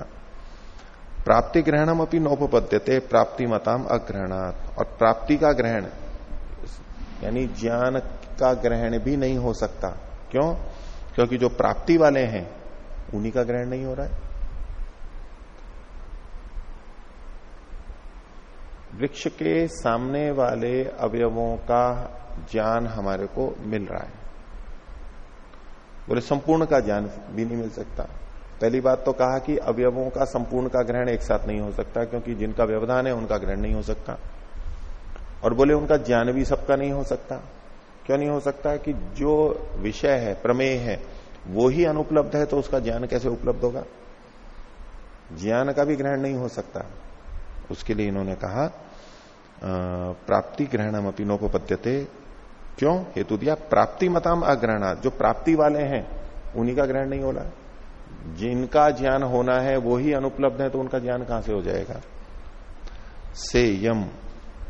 प्राप्ति ग्रहणम अपनी नोपद्यते प्राप्ति मताम अग्रहणात। और प्राप्ति का ग्रहण, यानी ज्ञान का ग्रहण भी नहीं हो सकता। क्यों? क्योंकि जो प्राप्ति वाले हैं उन्हीं का ग्रहण नहीं हो रहा है। वृक्ष के सामने वाले अवयवों का ज्ञान हमारे को मिल रहा है। बोले, संपूर्ण का ज्ञान भी नहीं मिल सकता। पहली बात तो कहा कि अवयवों का संपूर्ण का ग्रहण एक साथ नहीं हो सकता, क्योंकि जिनका व्यवधान है उनका ग्रहण नहीं हो सकता। और बोले, उनका ज्ञान भी सबका नहीं हो सकता। क्यों नहीं हो सकता? कि जो विषय है, प्रमेय है वो ही अनुपलब्ध है तो उसका ज्ञान कैसे उपलब्ध होगा? ज्ञान का भी ग्रहण नहीं हो सकता। उसके लिए इन्होंने कहा प्राप्ति ग्रहणम अपनी नोपद्यते क्यों? हेतु दिया, प्राप्ति मताम अग्रहणा। जो प्राप्ति वाले हैं, उन्हीं का ग्रहण नहीं हो रहा। जिनका ज्ञान होना है, वो ही अनुपलब्ध है तो उनका ज्ञान कहाँ से हो जाएगा? से यम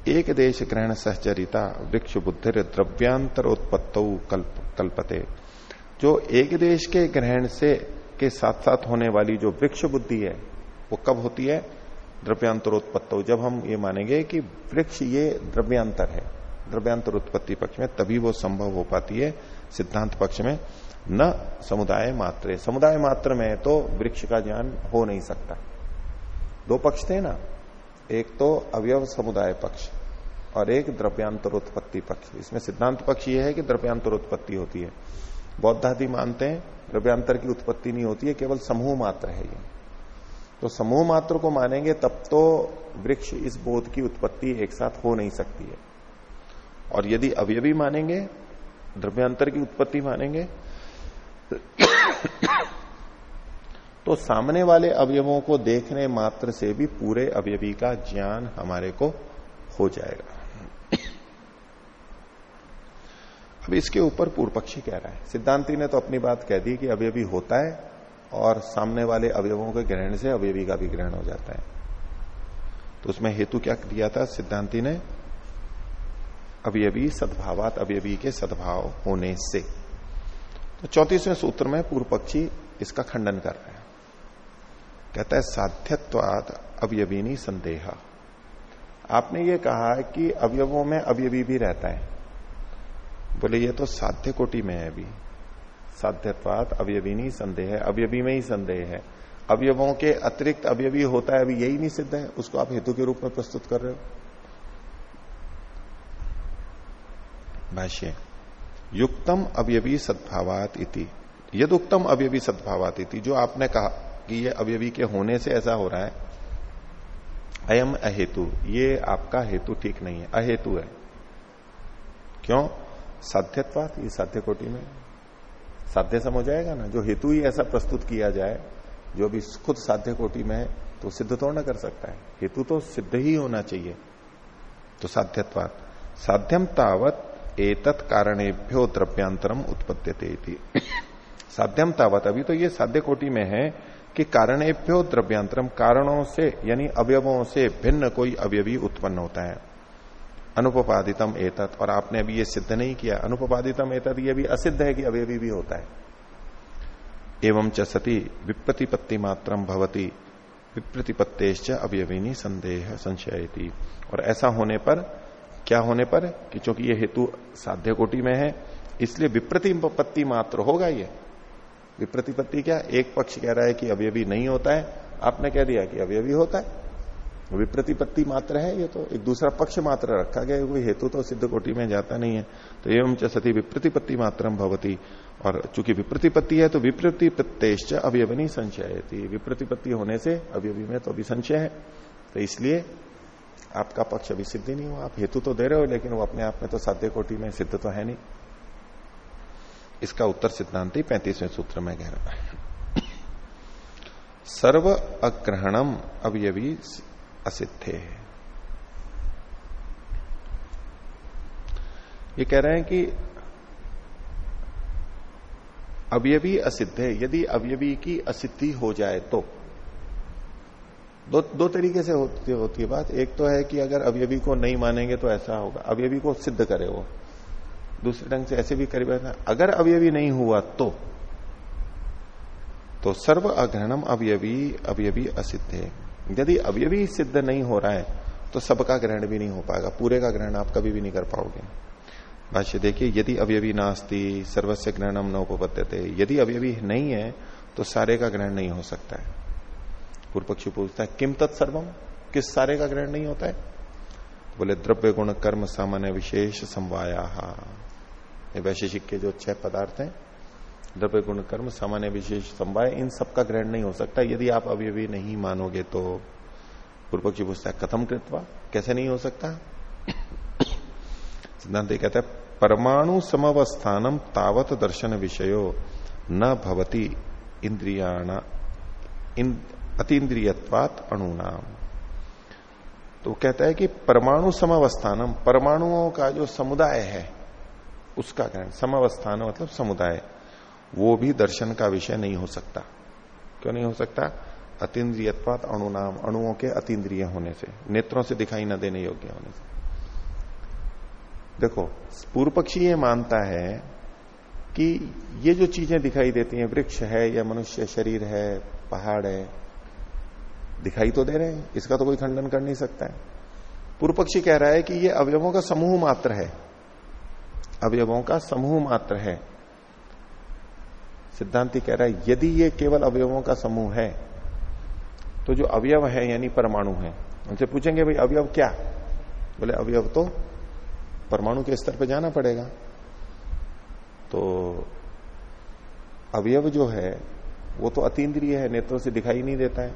एक देश ग्रहण सहचरिता वृक्ष बुद्धि द्रव्यांतर उत्पत्त कल्प कल्पते। जो एक देश के ग्रहण से, के साथ साथ होने वाली जो वृक्ष बुद्धि है, वो कब होती है? द्रव्यांतरोत्पत्तो। जब हम ये मानेंगे कि वृक्ष ये द्रव्यांतर है, द्रव्यांतर उत्पत्ति पक्ष में, तभी वो संभव हो पाती है सिद्धांत पक्ष में, न समुदाय मात्र। समुदाय मात्र में तो वृक्ष का ज्ञान हो नहीं सकता। दो पक्ष थे ना? एक तो अवयव समुदाय पक्ष और एक द्रव्यांतरोत्पत्ति पक्ष। इसमें सिद्धांत पक्ष ये है कि द्रव्यांतरोत्पत्ति होती है। बौद्ध आदि मानते हैं, द्रव्यांतर की उत्पत्ति नहीं होती है, केवल समूह मात्र है ये। तो समूह मात्र को मानेंगे, तब तो वृक्ष इस बोध की उत्पत्ति एक साथ हो नहीं सकती है। और यदि अवयवी मानेंगे, द्रव्यांतर की उत्पत्ति मानेंगे तो सामने वाले अवयवों को देखने मात्र से भी पूरे अवयवी का ज्ञान हमारे को हो जाएगा। अब इसके ऊपर पूर्व पक्षी कह रहा है। सिद्धांति ने तो अपनी बात कह दी कि अवयवी होता है और सामने वाले अवयवों के ग्रहण से अवयवी का भी ग्रहण हो जाता है। तो उसमें हेतु क्या दिया था सिद्धांति ने? अवयवी सद्भावात, अवयवी के सद्भाव होने से। तो चौतीसवें सूत्र में पूर्व पक्षी इसका खंडन कर रहे हैं। कहता है साध्यत्वाद अवयवीनी संदेह। आपने ये कहा कि अवयवों में अवयवी भी रहता है। बोले ये तो साध्य कोटि में है अभी। साध्यत्वात अवयवी नहीं, संदेह है। अवयवी में ही संदेह है। अवयवों के अतिरिक्त अवयवी होता है, अभी यही नहीं सिद्ध है। उसको आप हेतु के रूप में प्रस्तुत कर रहे हो। भाष्य, युक्तम अवयवी सद्भावात इति। यद उत्तम अवयवी सद्भावात इति, जो आपने कहा कि ये अवयवी के होने से ऐसा हो रहा है, अयम अहेतु। ये आपका हेतु ठीक नहीं है। अहेतु है। क्यों? साध्यत्वात, ये साध्य कोटि में। साध्य सम हो जाएगा ना? जो हेतु ही ऐसा प्रस्तुत किया जाए, जो भी खुद साध्य कोटि में है तो सिद्ध तो ना कर सकता है। हेतु तो सिद्ध ही होना चाहिए। तो साध्यत्वात। साध्यम तावत एतत् कारणेभ्यो द्रव्यांतरम उत्पत्त्यते साध्यम तावत। अभी तो ये साध्य कोटि में है कि कारणेभ्यो द्रव्यांतरम कारणों से, यानी अवयवों से भिन्न कोई अवयवी उत्पन्न होता है। अनुपपादितम एतत, और आपने अभी ये सिद्ध नहीं किया। अनुपपादितम एतत, ये भी असिद्ध है कि अवयवी भी होता है। एवं च सती, विप्रतिपत्ति मात्रम भवती। विप्रतिपत्तेश्च अवयविनी संदेह संशय और ऐसा होने पर, क्या होने पर? कि चूँकि ये हेतु साध्य कोटि में है, इसलिए विप्रतिपत्ति मात्र होगा ये। विप्रतिपत्ति क्या? एक पक्ष कह रहा है कि अवयवी नहीं होता है। आपने कह दिया कि अवयवी होता है। विप्रतिपत्ति मात्र है ये तो। एक दूसरा पक्ष मात्र रखा गया कोई हेतु तो सिद्ध कोटि में जाता नहीं है। तो एवं सती विप्रतिपत्ति मात्रम भवती। और चूँकि विप्रतिपत्ति है तो विप्रतिपत्तेश्च अवयवनी संशय थी विप्रतिपत्ति होने से अवयवी में तो अभी संशय है। तो इसलिए आपका पक्ष अभी सिद्ध नहीं हुआ। आप हेतु तो दे रहे हो, लेकिन वो अपने आप में तो साध्य कोटि में सिद्ध तो है नहीं। इसका उत्तर सिद्धांत ही पैंतीसवें सूत्र में कह रहा है। सर्व अग्रहणम अवयवी असिद्धे ये कह रहे हैं कि अवयवी असिद्ध है। यदि अवयवी की असिद्धि हो जाए तो दो दो तरीके से होती, होती है बात। एक तो है कि अगर अवयवी को नहीं मानेंगे तो ऐसा होगा। अवयवी को सिद्ध करे वो। दूसरे ढंग से ऐसे भी करीब अगर अवयवी नहीं हुआ तो तो सर्व अग्रहणम अवयवी अवयवी असिद्ध है। यदि अवयवी सिद्ध नहीं हो रहा है तो सबका ग्रहण भी नहीं हो पाएगा। पूरे का ग्रहण आप कभी भी नहीं कर पाओगे। भाष्य देखिए, यदि अवयवी नास्ती सर्वस्व ग्रहणम न उपपत्य यदि अवयवी नहीं है तो सारे का ग्रहण नहीं हो सकता है। पूर्व पक्षी पूछता है, किम तत्सर्वम किस सारे का ग्रहण नहीं होता है? बोले, द्रव्य गुण कर्म सामान्य विशेष समवाया। वैशेषिक के जो छह पदार्थ हैं द्रव्य गुण कर्म सामान्य विशेष संवाय इन सबका ग्रहण नहीं हो सकता। यदि आप अभी नहीं मानोगे तो पूर्व पक्षी पूछता है कथम कृतवा? कैसे नहीं हो सकता? सिद्धांत कहता है परमाणु समवस्थानम तावत दर्शन विषयो न भवती इंद्रियाणा इन, अतीन्द्रियवात अणुनाम। तो कहता है कि परमाणु समावस्थानम परमाणुओं का जो समुदाय है उसका ग्रहण समावस्थान मतलब समुदाय। वो भी दर्शन का विषय नहीं हो सकता। क्यों नहीं हो सकता? अतीन्द्रियत्वात अणुनाम, अणुओं के अतीन्द्रिय होने से। नेत्रों से दिखाई न देने योग्य होने से। देखो पूर्व पक्षी ये मानता है कि ये जो चीज़ें दिखाई देती हैं, वृक्ष है या मनुष्य, शरीर है, पहाड़ है, दिखाई तो दे रहे हैं, इसका तो कोई खंडन कर नहीं सकता है। पूर्व पक्षी कह रहा है कि ये अवयवों का समूह मात्र है। अवयवों का समूह मात्र है। सिद्धांति कह रहा है, यदि ये केवल अवयवों का समूह है तो जो अवयव है, यानी परमाणु है, उनसे पूछेंगे, भाई, अवयव क्या? बोले, अवयव तो परमाणु के स्तर पर जाना पड़ेगा। तो अवयव जो है, वो तो अतीन्द्रिय है, नेत्रों से दिखाई नहीं देता है।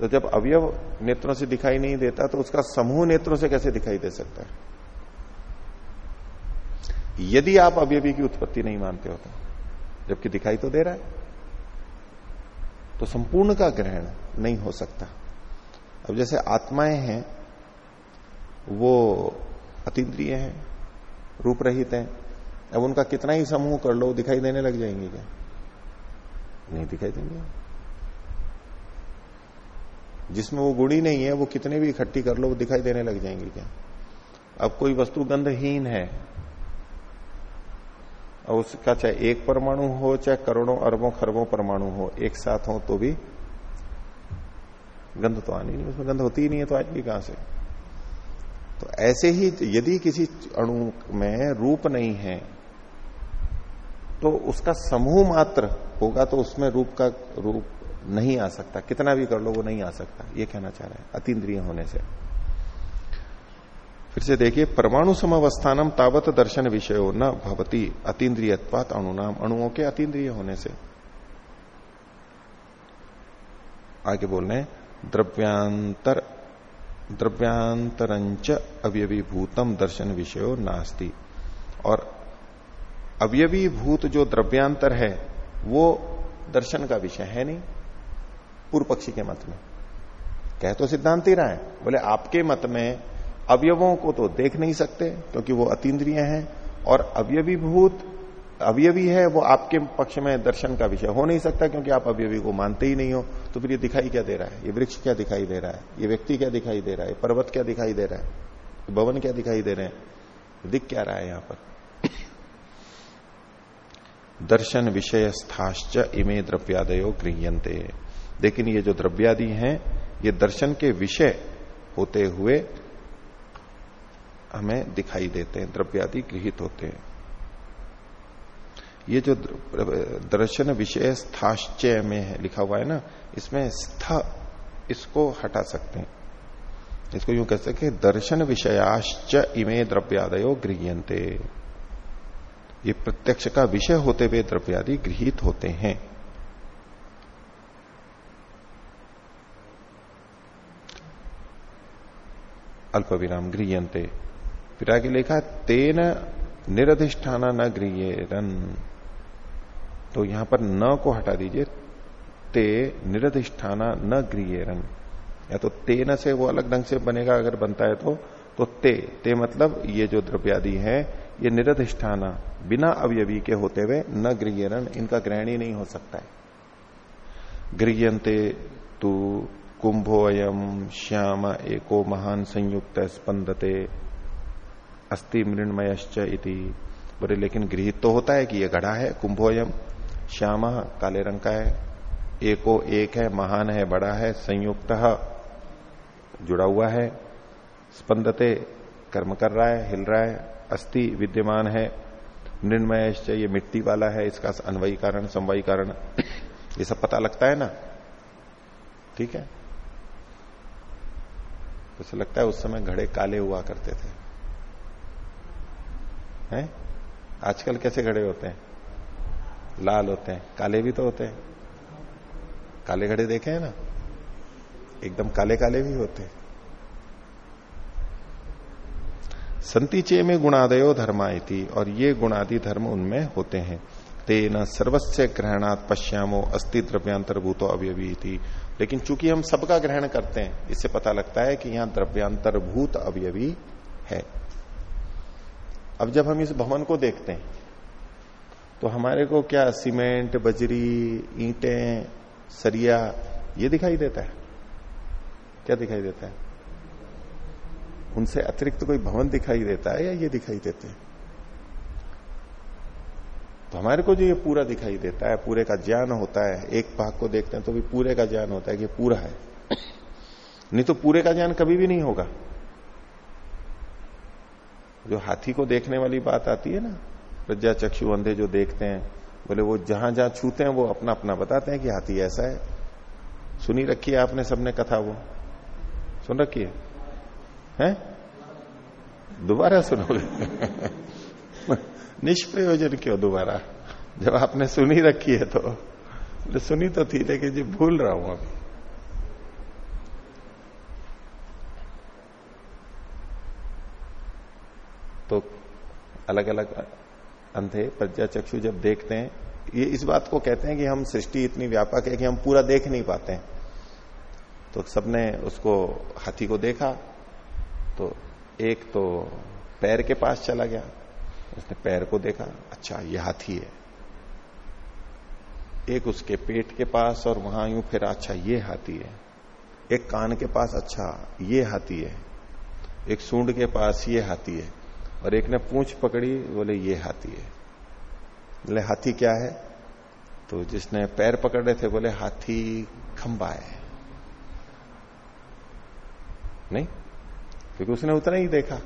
तो जब अवयव नेत्रों से दिखाई नहीं देता तो उसका समूह नेत्रों से कैसे दिखाई दे सकता है? यदि आप अवयवी की उत्पत्ति नहीं मानते हो तो। जबकि दिखाई तो दे रहा है। तो संपूर्ण का ग्रहण नहीं हो सकता। अब जैसे आत्माएँ हैं, वो अतीन्द्रिय हैं रूप रहित हैं, अब उनका कितना ही समूह कर लो, दिखाई देने लग जाएँगे क्या? नहीं दिखाई देंगे। जिसमें वो गुड़ी नहीं है, वो कितने भी इकट्ठी कर लो, वो दिखाई देने लग जाएँगे क्या? अब कोई वस्तु गंधहीन है और उसका चाहे एक परमाणु हो, चाहे करोड़ों अरबों खरबों परमाणु हो, एक साथ हो तो भी गंध तो आनी नहीं, उसमें गंध होती ही नहीं है तो आज भी कहाँ से? तो ऐसे ही यदि किसी अणु में रूप नहीं है तो उसका समूह मात्र होगा तो उसमें रूप का रूप नहीं आ सकता। कितना भी कर लो वो नहीं आ सकता। ये कहना चाह रहा है। अतीन्द्रिय होने से। फिर से देखिए, परमाणु समावस्थानम तावत दर्शन विषय न भवती अतीन्द्रियवात अणुनाम, अणुओं के अतीन्द्रिय होने से। आगे बोल रहे द्रव्यांतर, द्रव्यांतरंच अवयवीभूतम दर्शन विषयो नास्ति। और अवयवीभूत जो द्रव्यांतर है, वो दर्शन का विषय है नहीं, पूर्व पक्षी के मत में। कह तो सिद्धांत ही रहा है, बोले आपके मत में अवयवों को तो देख नहीं सकते, क्योंकि वो अतीन्द्रिय हैं, और अवयवीभूत अवयवी है, वो आपके पक्ष में दर्शन का विषय हो नहीं सकता, क्योंकि आप अवयवी को मानते ही नहीं हो। तो फिर ये दिखाई क्या दे रहा है? ये वृक्ष क्या दिखाई दे रहा है? ये व्यक्ति क्या दिखाई दे रहा है? पर्वत क्या दिखाई दे रहा है? भवन क्या दिखाई दे रहे हैं? दिख क्या रहा है यहाँ पर? दर्शन विषय स्थाश्च इमे द्रव्यादयो गृहते लेकिन ये जो द्रव्यादि हैं, ये दर्शन के विषय होते हुए हमें दिखाई देते हैं द्रव्यादि गृहित होते हैं। ये जो दर्शन विषय स्थाश्चय में है, लिखा हुआ है ना, इसमें स्थ इसको हटा सकते हैं। इसको यूँ कह सकते दर्शन विषयाश्च इमे द्रव्यादयो गृहते ये प्रत्यक्ष का विषय होते हुए द्रव्यादि गृहित होते हैं। अल्प विराम गृहते फिर आगे लिखा, तेन निरधिष्ठाना न गृहरन तो यहाँ पर न को हटा दीजिए, ते निरधिष्ठाना न गृहरन या तो तेन से वो अलग ढंग से बनेगा, अगर बनता है तो तो ते ते मतलब ये जो द्रव्यादि है, ये निरधिष्ठाना, बिना अवयवी के होते हुए न गृहरन इनका ग्रहण ही नहीं हो सकता है। गृहते तू कुंभोयम श्याम एको महान संयुक्त स्पंदते अस्थि मृणमयश्च इति। बोले, लेकिन गृहित तो होता है कि यह घड़ा है, कुंभोयम, श्याम, काले रंग का है, एको एक है, महान है, बड़ा है, संयुक्त जुड़ा हुआ है, स्पंदते कर्म कर रहा है, हिल रहा है अस्थि विद्यमान है, मृणमयश्च ये मिट्टी वाला है, इसका अनवयी कारण, समवायी कारण, ये सब पता लगता है ना? ठीक है? तो लगता है उस समय घड़े काले हुआ करते थे। हैं? आजकल कैसे घड़े होते हैं? लाल होते हैं, काले भी तो होते हैं। काले घड़े देखे हैं ना? एकदम काले काले भी होते हैं। संतिचे में गुणादयो धर्मायती, और ये गुणादि धर्म उनमें होते हैं। तेना सर्वस्व ग्रहणात् पश्यामो अस्थि द्रव्यांतरभूतो अवयवी लेकिन चूँकि हम सबका ग्रहण करते हैं, इससे पता लगता है कि यहाँ द्रव्यांतरभूत अवयवी है। अब जब हम इस भवन को देखते हैं तो हमारे को क्या सीमेंट, बजरी, ईंटें, सरिया, ये दिखाई देता है? क्या दिखाई देता है? उनसे अतिरिक्त तो कोई भवन दिखाई देता है या ये दिखाई देते हैं? तो हमारे को जो ये पूरा दिखाई देता है, पूरे का ज्ञान होता है, एक भाग को देखते हैं तो भी पूरे का ज्ञान होता है कि पूरा है। नहीं तो पूरे का ज्ञान कभी भी नहीं होगा। जो हाथी को देखने वाली बात आती है ना, प्रज्ञा चक्षु अंधे जो देखते हैं, बोले वो जहाँ जहाँ छूते हैं, वो अपना अपना बताते हैं कि हाथी ऐसा है। सुनी रखी है आपने सबने कथा वो? सुन रखी है? हैं? दोबारा सुनोगे? निष्प्रयोजन क्यों दोबारा? जब आपने सुनी रखी है तो सुनी तो थी, लेकिन जी भूल रहा हूँ अभी। अलग अलग अंधे प्रज्ञा चक्षु जब देखते हैं, ये इस बात को कहते हैं कि हम सृष्टि इतनी व्यापक है कि हम पूरा देख नहीं पाते हैं। तो सबने उसको हाथी को देखा तो एक तो पैर के पास चला गया, उसने पैर को देखा अच्छा ये हाथी है। एक उसके पेट के पास और वहाँ यूँ फिर अच्छा ये हाथी है। एक कान के पास अच्छा ये हाथी है। एक सूंड के पास, ये हाथी है। और एक ने पूछ पकड़ी, बोले, ये हाथी है। बोले, हाथी क्या है? तो जिसने पैर पकड़ थे, बोले, हाथी खंबा है। नहीं, क्योंकि उसने उतना ही देखा।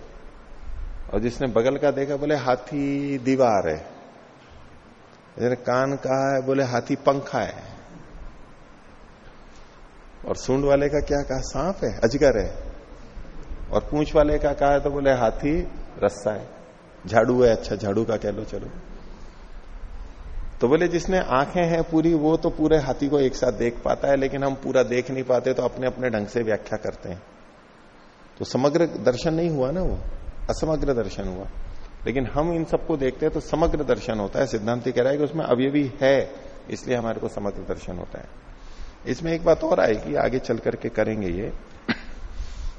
और जिसने बगल का देखा, बोले, हाथी दीवार है। जिसने कान कहा है, बोले, हाथी पंखा है। और सूंड वाले का क्या कहा, सांप है, अजगर है। और पूंछ वाले का कहा है तो बोले, हाथी रस्सा है। झाड़ू है अच्छा झाड़ू का कह लो, चलो। तो बोले, जिसने आँखें हैं पूरी, वो तो पूरे हाथी को एक साथ देख पाता है, लेकिन हम पूरा देख नहीं पाते तो अपने अपने ढंग से व्याख्या करते हैं। तो समग्र दर्शन नहीं हुआ ना वो? असमग्र दर्शन हुआ। लेकिन हम इन सबको देखते हैं तो समग्र दर्शन होता है। सिद्धांति कह रहा है कि उसमें अवयवी है, इसलिए हमारे को समग्र दर्शन होता है। इसमें एक बात और आएगी, आगे चल करके करेंगे ये।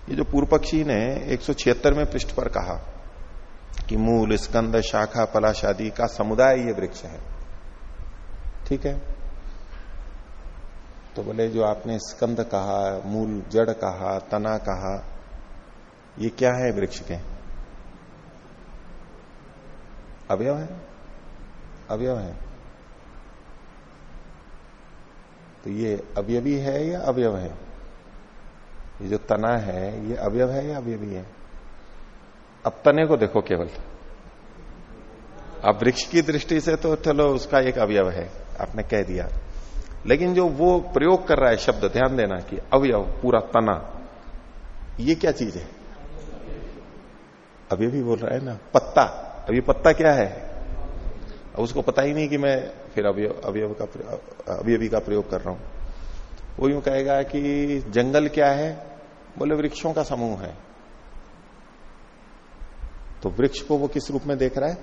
ये जो पूर्व पक्षी ने एक सौ छिहत्तर में पृष्ठ पर कहा कि मूल स्कंद, शाखा पलाशादी का समुदाय ये वृक्ष है। ठीक है? तो बोले, जो आपने स्कंद कहा, मूल जड़ कहा, तना कहा, ये क्या है वृक्ष के? अवयव है? अवयव है। तो ये अवयवी है या अवयव है? ये जो तना है, ये अवयव है या अवयवी है? अब तने को देखो केवल। अब वृक्ष की दृष्टि से तो चलो उसका एक अवयव है, आपने कह दिया। लेकिन जो वो प्रयोग कर रहा है शब्द, ध्यान देना कि अवयव, पूरा तना, ये क्या चीज़ है? अभी भी बोल रहा है ना, पत्ता। अभी पत्ता क्या है? अब उसको पता ही नहीं कि मैं फिर अवयव अवयव का अवयवी का प्रयोग कर रहा हूँ। वो यूँ कहेगा कि जंगल क्या है? बोले, वृक्षों का समूह है। तो वृक्ष को वो किस रूप में देख रहा है?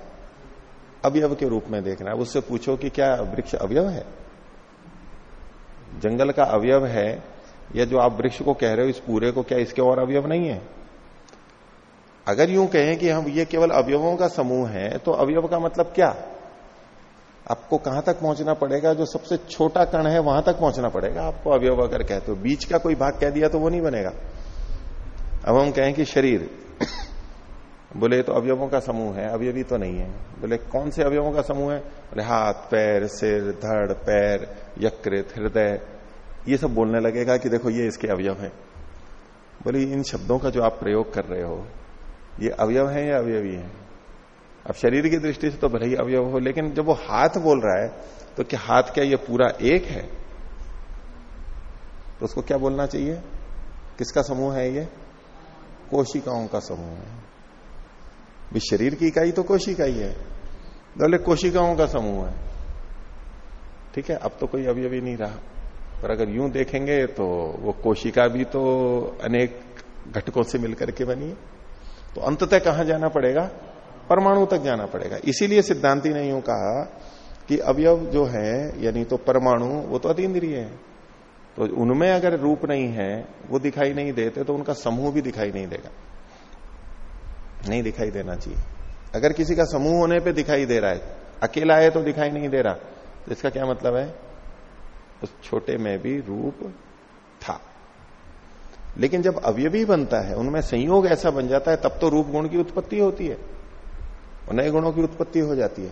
अवयव के रूप में देख रहा है। उससे पूछो कि क्या वृक्ष अवयव है? जंगल का अवयव है, या जो आप वृक्ष को कह रहे हो, इस पूरे को क्या इसके और अवयव नहीं है? अगर यूँ कहें कि हम, ये केवल अवयवों का समूह है तो अवयव का मतलब क्या? आपको कहाँ तक पहुँचना पड़ेगा? जो सबसे छोटा कण है, वहाँ तक पहुँचना पड़ेगा। आपको अवयव अगर कहते हो, बीच का कोई भाग कह दिया तो वो नहीं बनेगा। अब हम कहें कि शरीर बोले तो अवयवों का समूह है, अवयवी तो नहीं है। बोले, कौन से अवयवों का समूह है? बोले, हाथ, पैर, सिर, धड़, पैर, यकृत, हृदय। ये सब बोलने लगेगा कि देखो, ये इसके अवयव है। बोले, इन शब्दों का जो आप प्रयोग कर रहे हो, ये अवयव है या अवयवी है? अब शरीर की दृष्टि से तो भले ही अवयव हो, लेकिन जब वो हाथ बोल रहा है तो क्या हाथ क्या ये पूरा एक है? तो उसको क्या बोलना चाहिए? किसका समूह है ये? कोशिकाओं का समूह है। भी शरीर की इकाई तो कोशिका ही है। बोले कोशिकाओं का समूह है। ठीक है, अब तो कोई अवयवी नहीं रहा। पर अगर यूँ देखेंगे तो वो कोशिका भी तो अनेक घटकों से मिलकर के बनी है। तो अंततः कहाँ जाना पड़ेगा? परमाणु तक जाना पड़ेगा। इसीलिए सिद्धांति ने यूँ कहा कि अवयव जो है, यानी तो परमाणु, वो तो अतीन्द्रिय है। तो उनमें अगर रूप नहीं है, वो दिखाई नहीं देते तो उनका समूह भी दिखाई नहीं देगा। नहीं दिखाई देना चाहिए। अगर किसी का समूह होने पे दिखाई दे रहा है, अकेला है तो दिखाई नहीं दे रहा। तो इसका क्या मतलब है? उस छोटे में भी रूप था। लेकिन जब अवयवी बनता है, उनमें संयोग ऐसा बन जाता है, तब तो रूप गुण की उत्पत्ति होती है और नए गुणों की उत्पत्ति हो जाती है।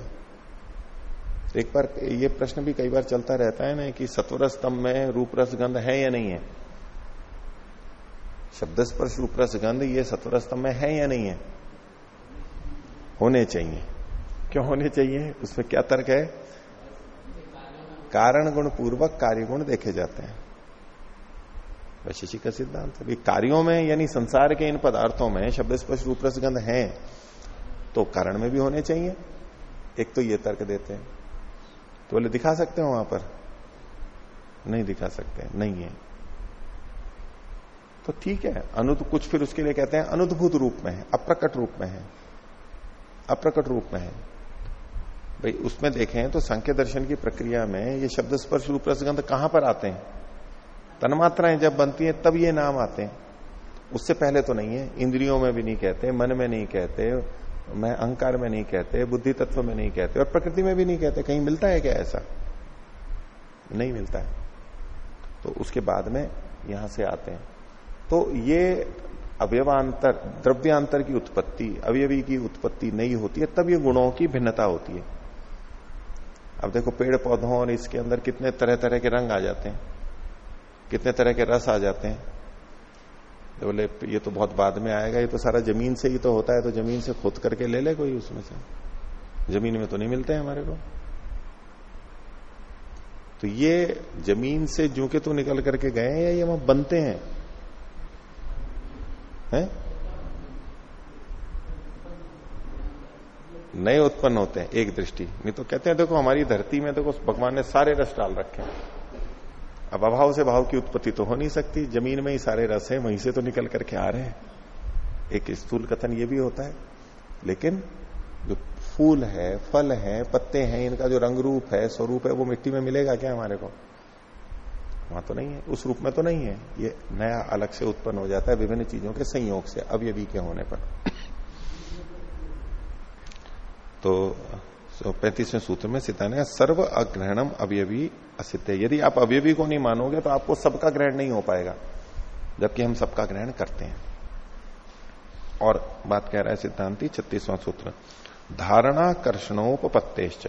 तो एक बार ये प्रश्न भी कई बार चलता रहता है ना कि सत्वर स्तंभ में रूप रस गंध है या नहीं है? शब्द स्पर्श रूप रस गंध ये सत्वर स्तंभ में है या नहीं है? होने चाहिए। क्यों होने चाहिए? उसमें क्या तर्क है? कारण गुण पूर्वक कार्य गुण देखे जाते हैं। वैशेषिक का सिद्धांत अभी कार्यों में, यानी संसार के इन पदार्थों में शब्द स्पर्श, रूप रसगंध है तो कारण में भी होने चाहिए। एक तो ये तर्क देते हैं। तो बोले, दिखा सकते हो वहाँ पर? नहीं दिखा सकते, नहीं है। तो ठीक है अनुद कुछ फिर उसके लिए कहते हैं, अनुद्भूत रूप में है, अप्रकट रूप में है। अप्रकट रूप में है। भाई, उसमें देखें तो संख्य दर्शन की प्रक्रिया में ये शब्द स्पर्श रूप रसगंध कहाँ पर आते हैं? तन्मात्राएँ जब बनती हैं, तब ये नाम आते हैं। उससे पहले तो नहीं है। इंद्रियों में भी नहीं कहते, मन में नहीं कहते, मैं अहंकार में नहीं कहते, बुद्धि तत्व में नहीं कहते और प्रकृति में भी नहीं कहते। कहीं मिलता है क्या ऐसा? नहीं मिलता है। तो उसके बाद में यहाँ से आते हैं। तो ये अवयवांतर, द्रव्यांतर की उत्पत्ति, अवयवी की उत्पत्ति नहीं होती है, तब ये गुणों की भिन्नता होती है। अब देखो पेड़ पौधों और इसके अंदर कितने तरह तरह के रंग आ जाते हैं, कितने तरह के रस आ जाते हैं। तो बोले, ये तो बहुत बाद में आएगा, ये तो सारा ज़मीन से ही तो होता है तो ज़मीन से खोद करके ले ले कोई उसमें से। ज़मीन में तो नहीं मिलते हमारे को। तो ये ज़मीन से जो के तो निकल करके गए हैं या ये वहाँ बनते हैं? है? नए उत्पन्न होते हैं, एक दृष्टि। नहीं तो कहते हैं, देखो, हमारी धरती में, देखो, भगवान ने सारे रस डाल रखे हैं। अब अभाव से भाव की उत्पत्ति तो हो नहीं सकती। ज़मीन में ही सारे रस है, वहीं से तो निकल करके आ रहे हैं। एक स्थूल कथन ये भी होता है। लेकिन जो फूल है, फल है, पत्ते हैं, इनका जो रंग रूप है, स्वरूप है, वो मिट्टी में मिलेगा क्या हमारे को? वहाँ तो नहीं है। उस रूप में तो नहीं है। ये नया अलग से उत्पन्न हो जाता है विभिन्न चीज़ों के संयोग से। अवयवी के होने पर। तो पैंतीसवें सूत्र में सीता ने सर्व अग्रहणम अवयवी असिद्ध यदि आप अवयवी को नहीं मानोगे तो आपको सबका ग्रहण नहीं हो पाएगा, जबकि हम सबका ग्रहण करते हैं। और बात कह रहा है सिद्धांति, छत्तीसवां सूत्र। धारणाकर्षणोपत्तेश्च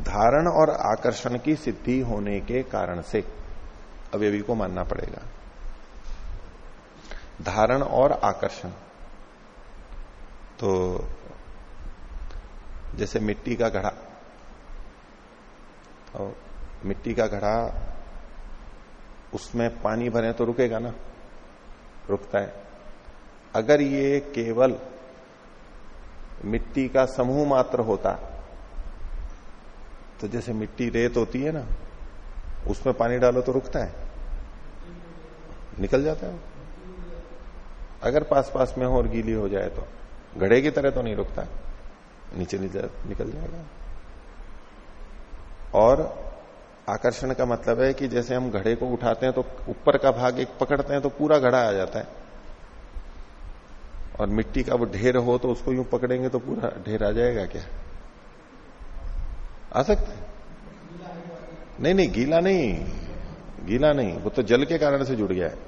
धारण और आकर्षण की सिद्धि होने के कारण से अवयवी को मानना पड़ेगा। धारण और आकर्षण। तो जैसे मिट्टी का घड़ा। और मिट्टी का घड़ा, उसमें पानी भरे तो रुकेगा ना? रुकता है। अगर ये केवल मिट्टी का समूह मात्र होता तो जैसे मिट्टी रेत होती है ना उसमें पानी डालो तो रुकता है। निकल जाता है अगर पास पास में हो और गीली हो जाए तो। घड़े की तरह तो नहीं रुकता। नीचे निकल जाएगा। और आकर्षण का मतलब है कि जैसे हम घड़े को उठाते हैं तो ऊपर का भाग एक पकड़ते हैं तो पूरा घड़ा आ जाता है। और मिट्टी का वो ढेर हो तो उसको यूँ पकड़ेंगे तो पूरा ढेर आ जाएगा क्या? आ सकता है। नहीं नहीं, गीला नहीं गीला नहीं, वो तो जल के कारण से जुड़ गया है।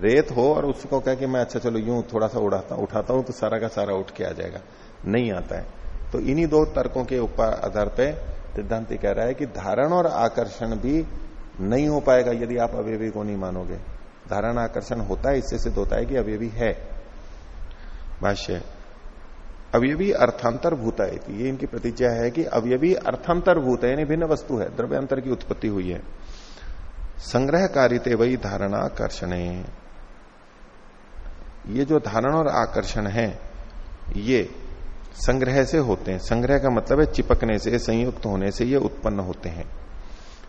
रेत हो और उसको कह के मैं अच्छा चलो यूँ थोड़ा सा उड़ाता, उठाता हूँ तो सारा का सारा उठ के आ जाएगा, नहीं आता है। तो इन्हीं दो तर्कों के ऊपर आधार पे सिद्धांति कह रहा है कि धारण और आकर्षण भी नहीं हो पाएगा यदि आप अवयवी को नहीं मानोगे। धारण आकर्षण होता है, इससे सिद्ध होता है कि अवयवी है। भाष्य अवयवी अर्थांतर भूत है ये इनकी प्रतिज्ञा है कि अवयवी अर्थांतर भूत है, यानी भिन्न वस्तु है, द्रव्यांतर की उत्पत्ति हुई है। संग्रह कारित वही धारणाकर्षण ये जो धारण और आकर्षण है, ये संग्रह से होते हैं। संग्रह का मतलब है चिपकने से, संयुक्त होने से ये उत्पन्न होते हैं।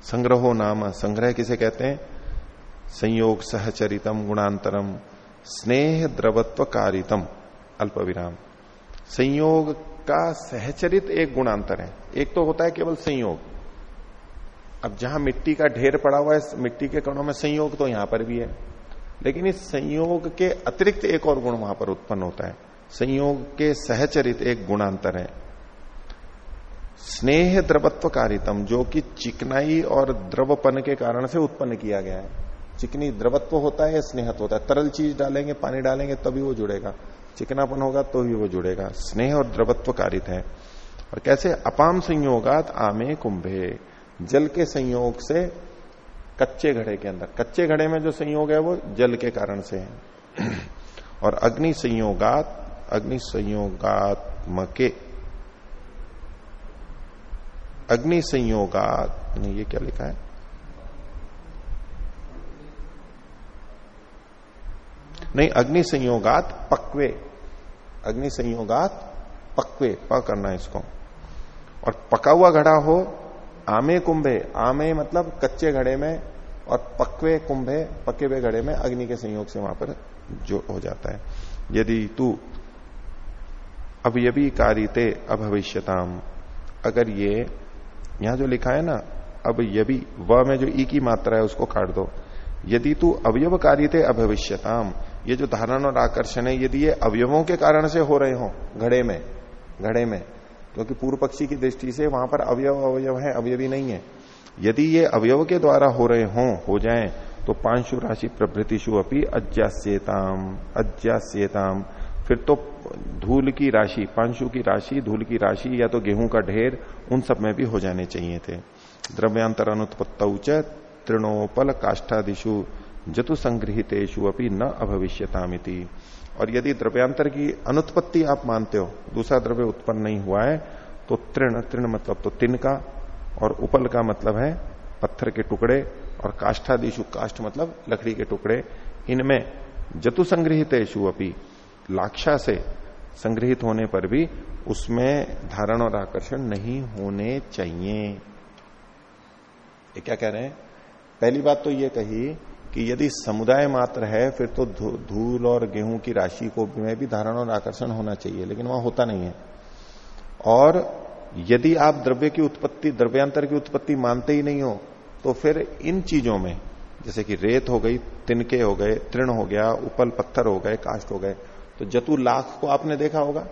संग्रहो नाम, संग्रह किसे कहते हैं? संयोग, सहचरितम, गुणांतरम, स्नेह द्रवत्व कारितम अल्प विराम संयोग का सहचरित एक गुणांतर है। एक तो होता है केवल संयोग। अब जहाँ मिट्टी का ढेर पड़ा हुआ है, मिट्टी के कणों में संयोग तो यहाँ पर भी है। लेकिन इस संयोग के अतिरिक्त एक और गुण वहाँ पर उत्पन्न होता है। संयोग के सहचरित एक गुणांतर है। स्नेह द्रवत्व कारितम जो कि चिकनाई और द्रवपन के कारण से उत्पन्न किया गया है। चिकनी द्रवत्व होता है या स्नेहत होता है। तरल चीज़ डालेंगे, पानी डालेंगे, तभी वो जुड़ेगा। चिकनापन होगा तो ही वो जुड़ेगा। स्नेह और द्रवत्व कारित है। और कैसे? अपाम संयोगात आमे कुंभे। जल के संयोग से कच्चे घड़े के अंदर। कच्चे घड़े में जो संयोग है वो जल के कारण से है। और अग्नि संयोगात, अग्नि संयोगात्मके। अग्नि संयोगात ये क्या लिखा है? नहीं, अग्नि संयोगात पक्वे। अग्नि संयोगात पक्वे, प करना इसको। और पका हुआ घड़ा हो, आमे कुंभे। आमे मतलब कच्चे घड़े में और पक्वे कुंभे, पके हुए घड़े में अग्नि के संयोग से वहाँ पर जो हो जाता है। यदि तू, अब यभी कारिते अभविष्यताम। अगर ये, यहाँ जो लिखा है ना, अब यदि व में जो ई की मात्रा है, उसको काट दो। यदि तू अवयव कारिते अभविष्यताम ये जो धारण और आकर्षण है, यदि ये अवयवों के कारण से हो रहे हो, घड़े में घड़े में, क्योंकि पूर्व पक्षी की दृष्टि से वहाँ पर अवयव अवयव है, अवयवी नहीं है। यदि ये अवयव के द्वारा हो रहे हो हो जाए तो पांशु राशि प्रभृतिशु अपनी अज्ञास्यताम अज्ञास्यताम फिर तो धूल की राशि, पांशु की राशि, धूल की राशि या तो गेहूँ का ढेर, उन सब में भी हो जाने चाहिए थे। द्रव्यांतर अनुत्पत्त तृणोपल काष्ठादिशु जतु संग्रहितेशु अपनी न अभविष्यतामिति। और यदि द्रव्यांतर की अनुत्पत्ति आप मानते हो, दूसरा द्रव्य उत्पन्न नहीं हुआ है तो तृण तृण मतलब तो तिनका और उपल का मतलब है पत्थर के टुकड़े, और काष्ठादिशु काष्ठ मतलब लकड़ी के टुकड़े। इनमें जतु संग्रहितेशु अपनी लाक्षा से संग्रहित होने पर भी उसमें धारण और आकर्षण नहीं होने चाहिए। ये क्या कह रहे हैं? पहली बात तो ये कही कि यदि समुदाय मात्र है, फिर तो धूल और गेहूँ की राशि को में भी धारण और आकर्षण होना चाहिए, लेकिन वहाँ होता नहीं है। और यदि आप द्रव्य की उत्पत्ति, द्रव्यांतर की उत्पत्ति मानते ही नहीं हो तो फिर इन चीज़ों में, जैसे कि रेत हो गई, तिनके हो गए, तृण हो गया, उपल पत्थर हो गए काष्ट हो गए तो जतु लाख को आपने देखा होगा,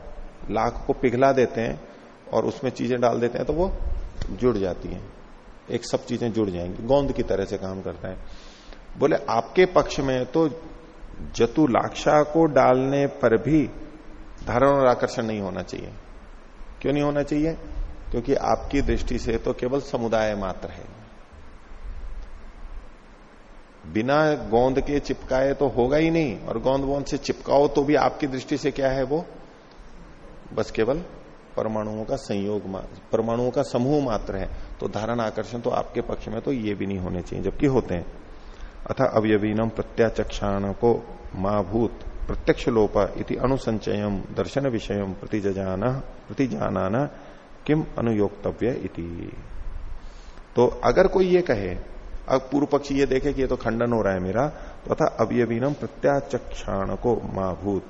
लाख को पिघला देते हैं और उसमें चीज़ें डाल देते हैं तो वो जुड़ जाती हैं। एक सब चीज़ें जुड़ जाएँगी, गोंद की तरह से काम करता है। बोले, आपके पक्ष में तो जतु लाक्षा को डालने पर भी धारण और आकर्षण नहीं होना चाहिए। क्यों नहीं होना चाहिए? क्योंकि आपकी दृष्टि से तो केवल समुदाय मात्र है। बिना गोंद के चिपकाए तो होगा ही नहीं, और गोंद वोंद से चिपकाओ तो भी आपकी दृष्टि से क्या है वो? बस केवल परमाणुओं का संयोग परमाणुओं का समूह मात्र है। तो धारण आकर्षण तो आपके पक्ष में तो ये भी नहीं होने चाहिए, जबकि होते हैं। अथा अवयवीनम प्रत्याचक्षाण को माभूत प्रत्यक्ष लोप इति अनुसंचयम दर्शन विषय प्रतिजान प्रतिजाना किम अनुयोक्तव्य इति। तो अगर कोई ये कहे, अब पूर्व पक्षी ये देखे कि ये तो खंडन हो रहा है मेरा तो अथा अवयवीनम प्रत्याचक्षाण को माभूत।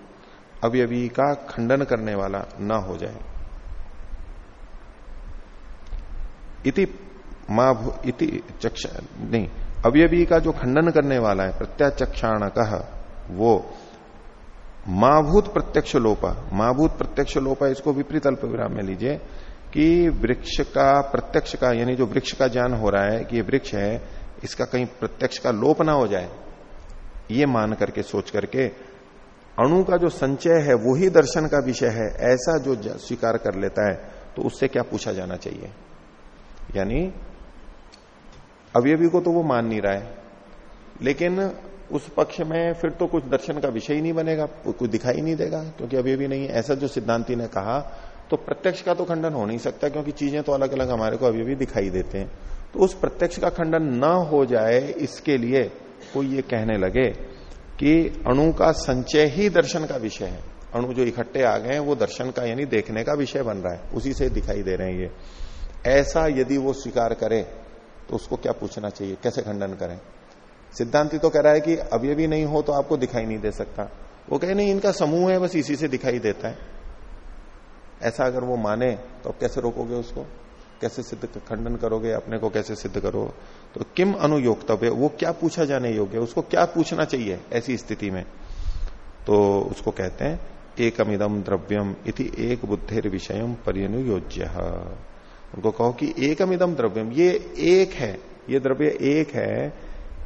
अवयवी का खंडन करने वाला ना हो जाए। इति माँ इति चक्ष, नहीं अवयवी का जो खंडन करने वाला है प्रत्याचक्षाण कह वो माभूत प्रत्यक्ष लोपा, माभूत प्रत्यक्ष लोपा, इसको विपरीत अल्प विराम में लीजिए, कि वृक्ष का प्रत्यक्ष का, यानी जो वृक्ष का ज्ञान हो रहा है कि ये वृक्ष है, इसका कहीं प्रत्यक्ष का लोप ना हो जाए, ये मान करके सोच करके, अणु का जो संचय है, वो ही दर्शन का विषय है, ऐसा जो स्वीकार कर लेता है तो उससे क्या पूछा जाना चाहिए? यानी अवयवी को तो वो मान नहीं रहा है। लेकिन उस पक्ष में फिर तो कुछ दर्शन का विषय ही नहीं बनेगा कुछ दिखाई नहीं देगा, क्योंकि अवयवी नहीं है। ऐसा जो सिद्धांति ने कहा तो प्रत्यक्ष का तो खंडन हो नहीं सकता, क्योंकि चीज़ें तो अलग अलग हमारे को भी दिखाई देते हैं। तो उस प्रत्यक्ष का खंडन न हो जाए, इसके लिए कोई ये कहने लगे कि अणु का संचय ही दर्शन का विषय है। अणु जो इकट्ठे आ गए हैं, वो दर्शन का यानी देखने का विषय बन रहा है। उसी से दिखाई दे रहे हैं ये। ऐसा यदि वो स्वीकार करे तो उसको क्या पूछना चाहिए? कैसे खंडन करें? सिद्धांति तो कह रहा है कि अवयवी नहीं हो तो आपको दिखाई नहीं दे सकता। वो कहे, नहीं, इनका समूह है, बस इसी से दिखाई देता है। ऐसा अगर वो माने तो अब कैसे रोकोगे उसको? कैसे सिद्ध खंडन करोगे? अपने को कैसे सिद्ध करो? तो किम अनुयोगतव्य वो क्या पूछा जाने योग्य उसको क्या पूछना चाहिए ऐसी स्थिति में? तो उसको कहते हैं एकमिदम द्रव्यम इति एक बुद्धेर विषय परिनुयोज्य उनको कहो कि एकम इदम द्रव्यम, ये एक है, ये द्रव्य एक है,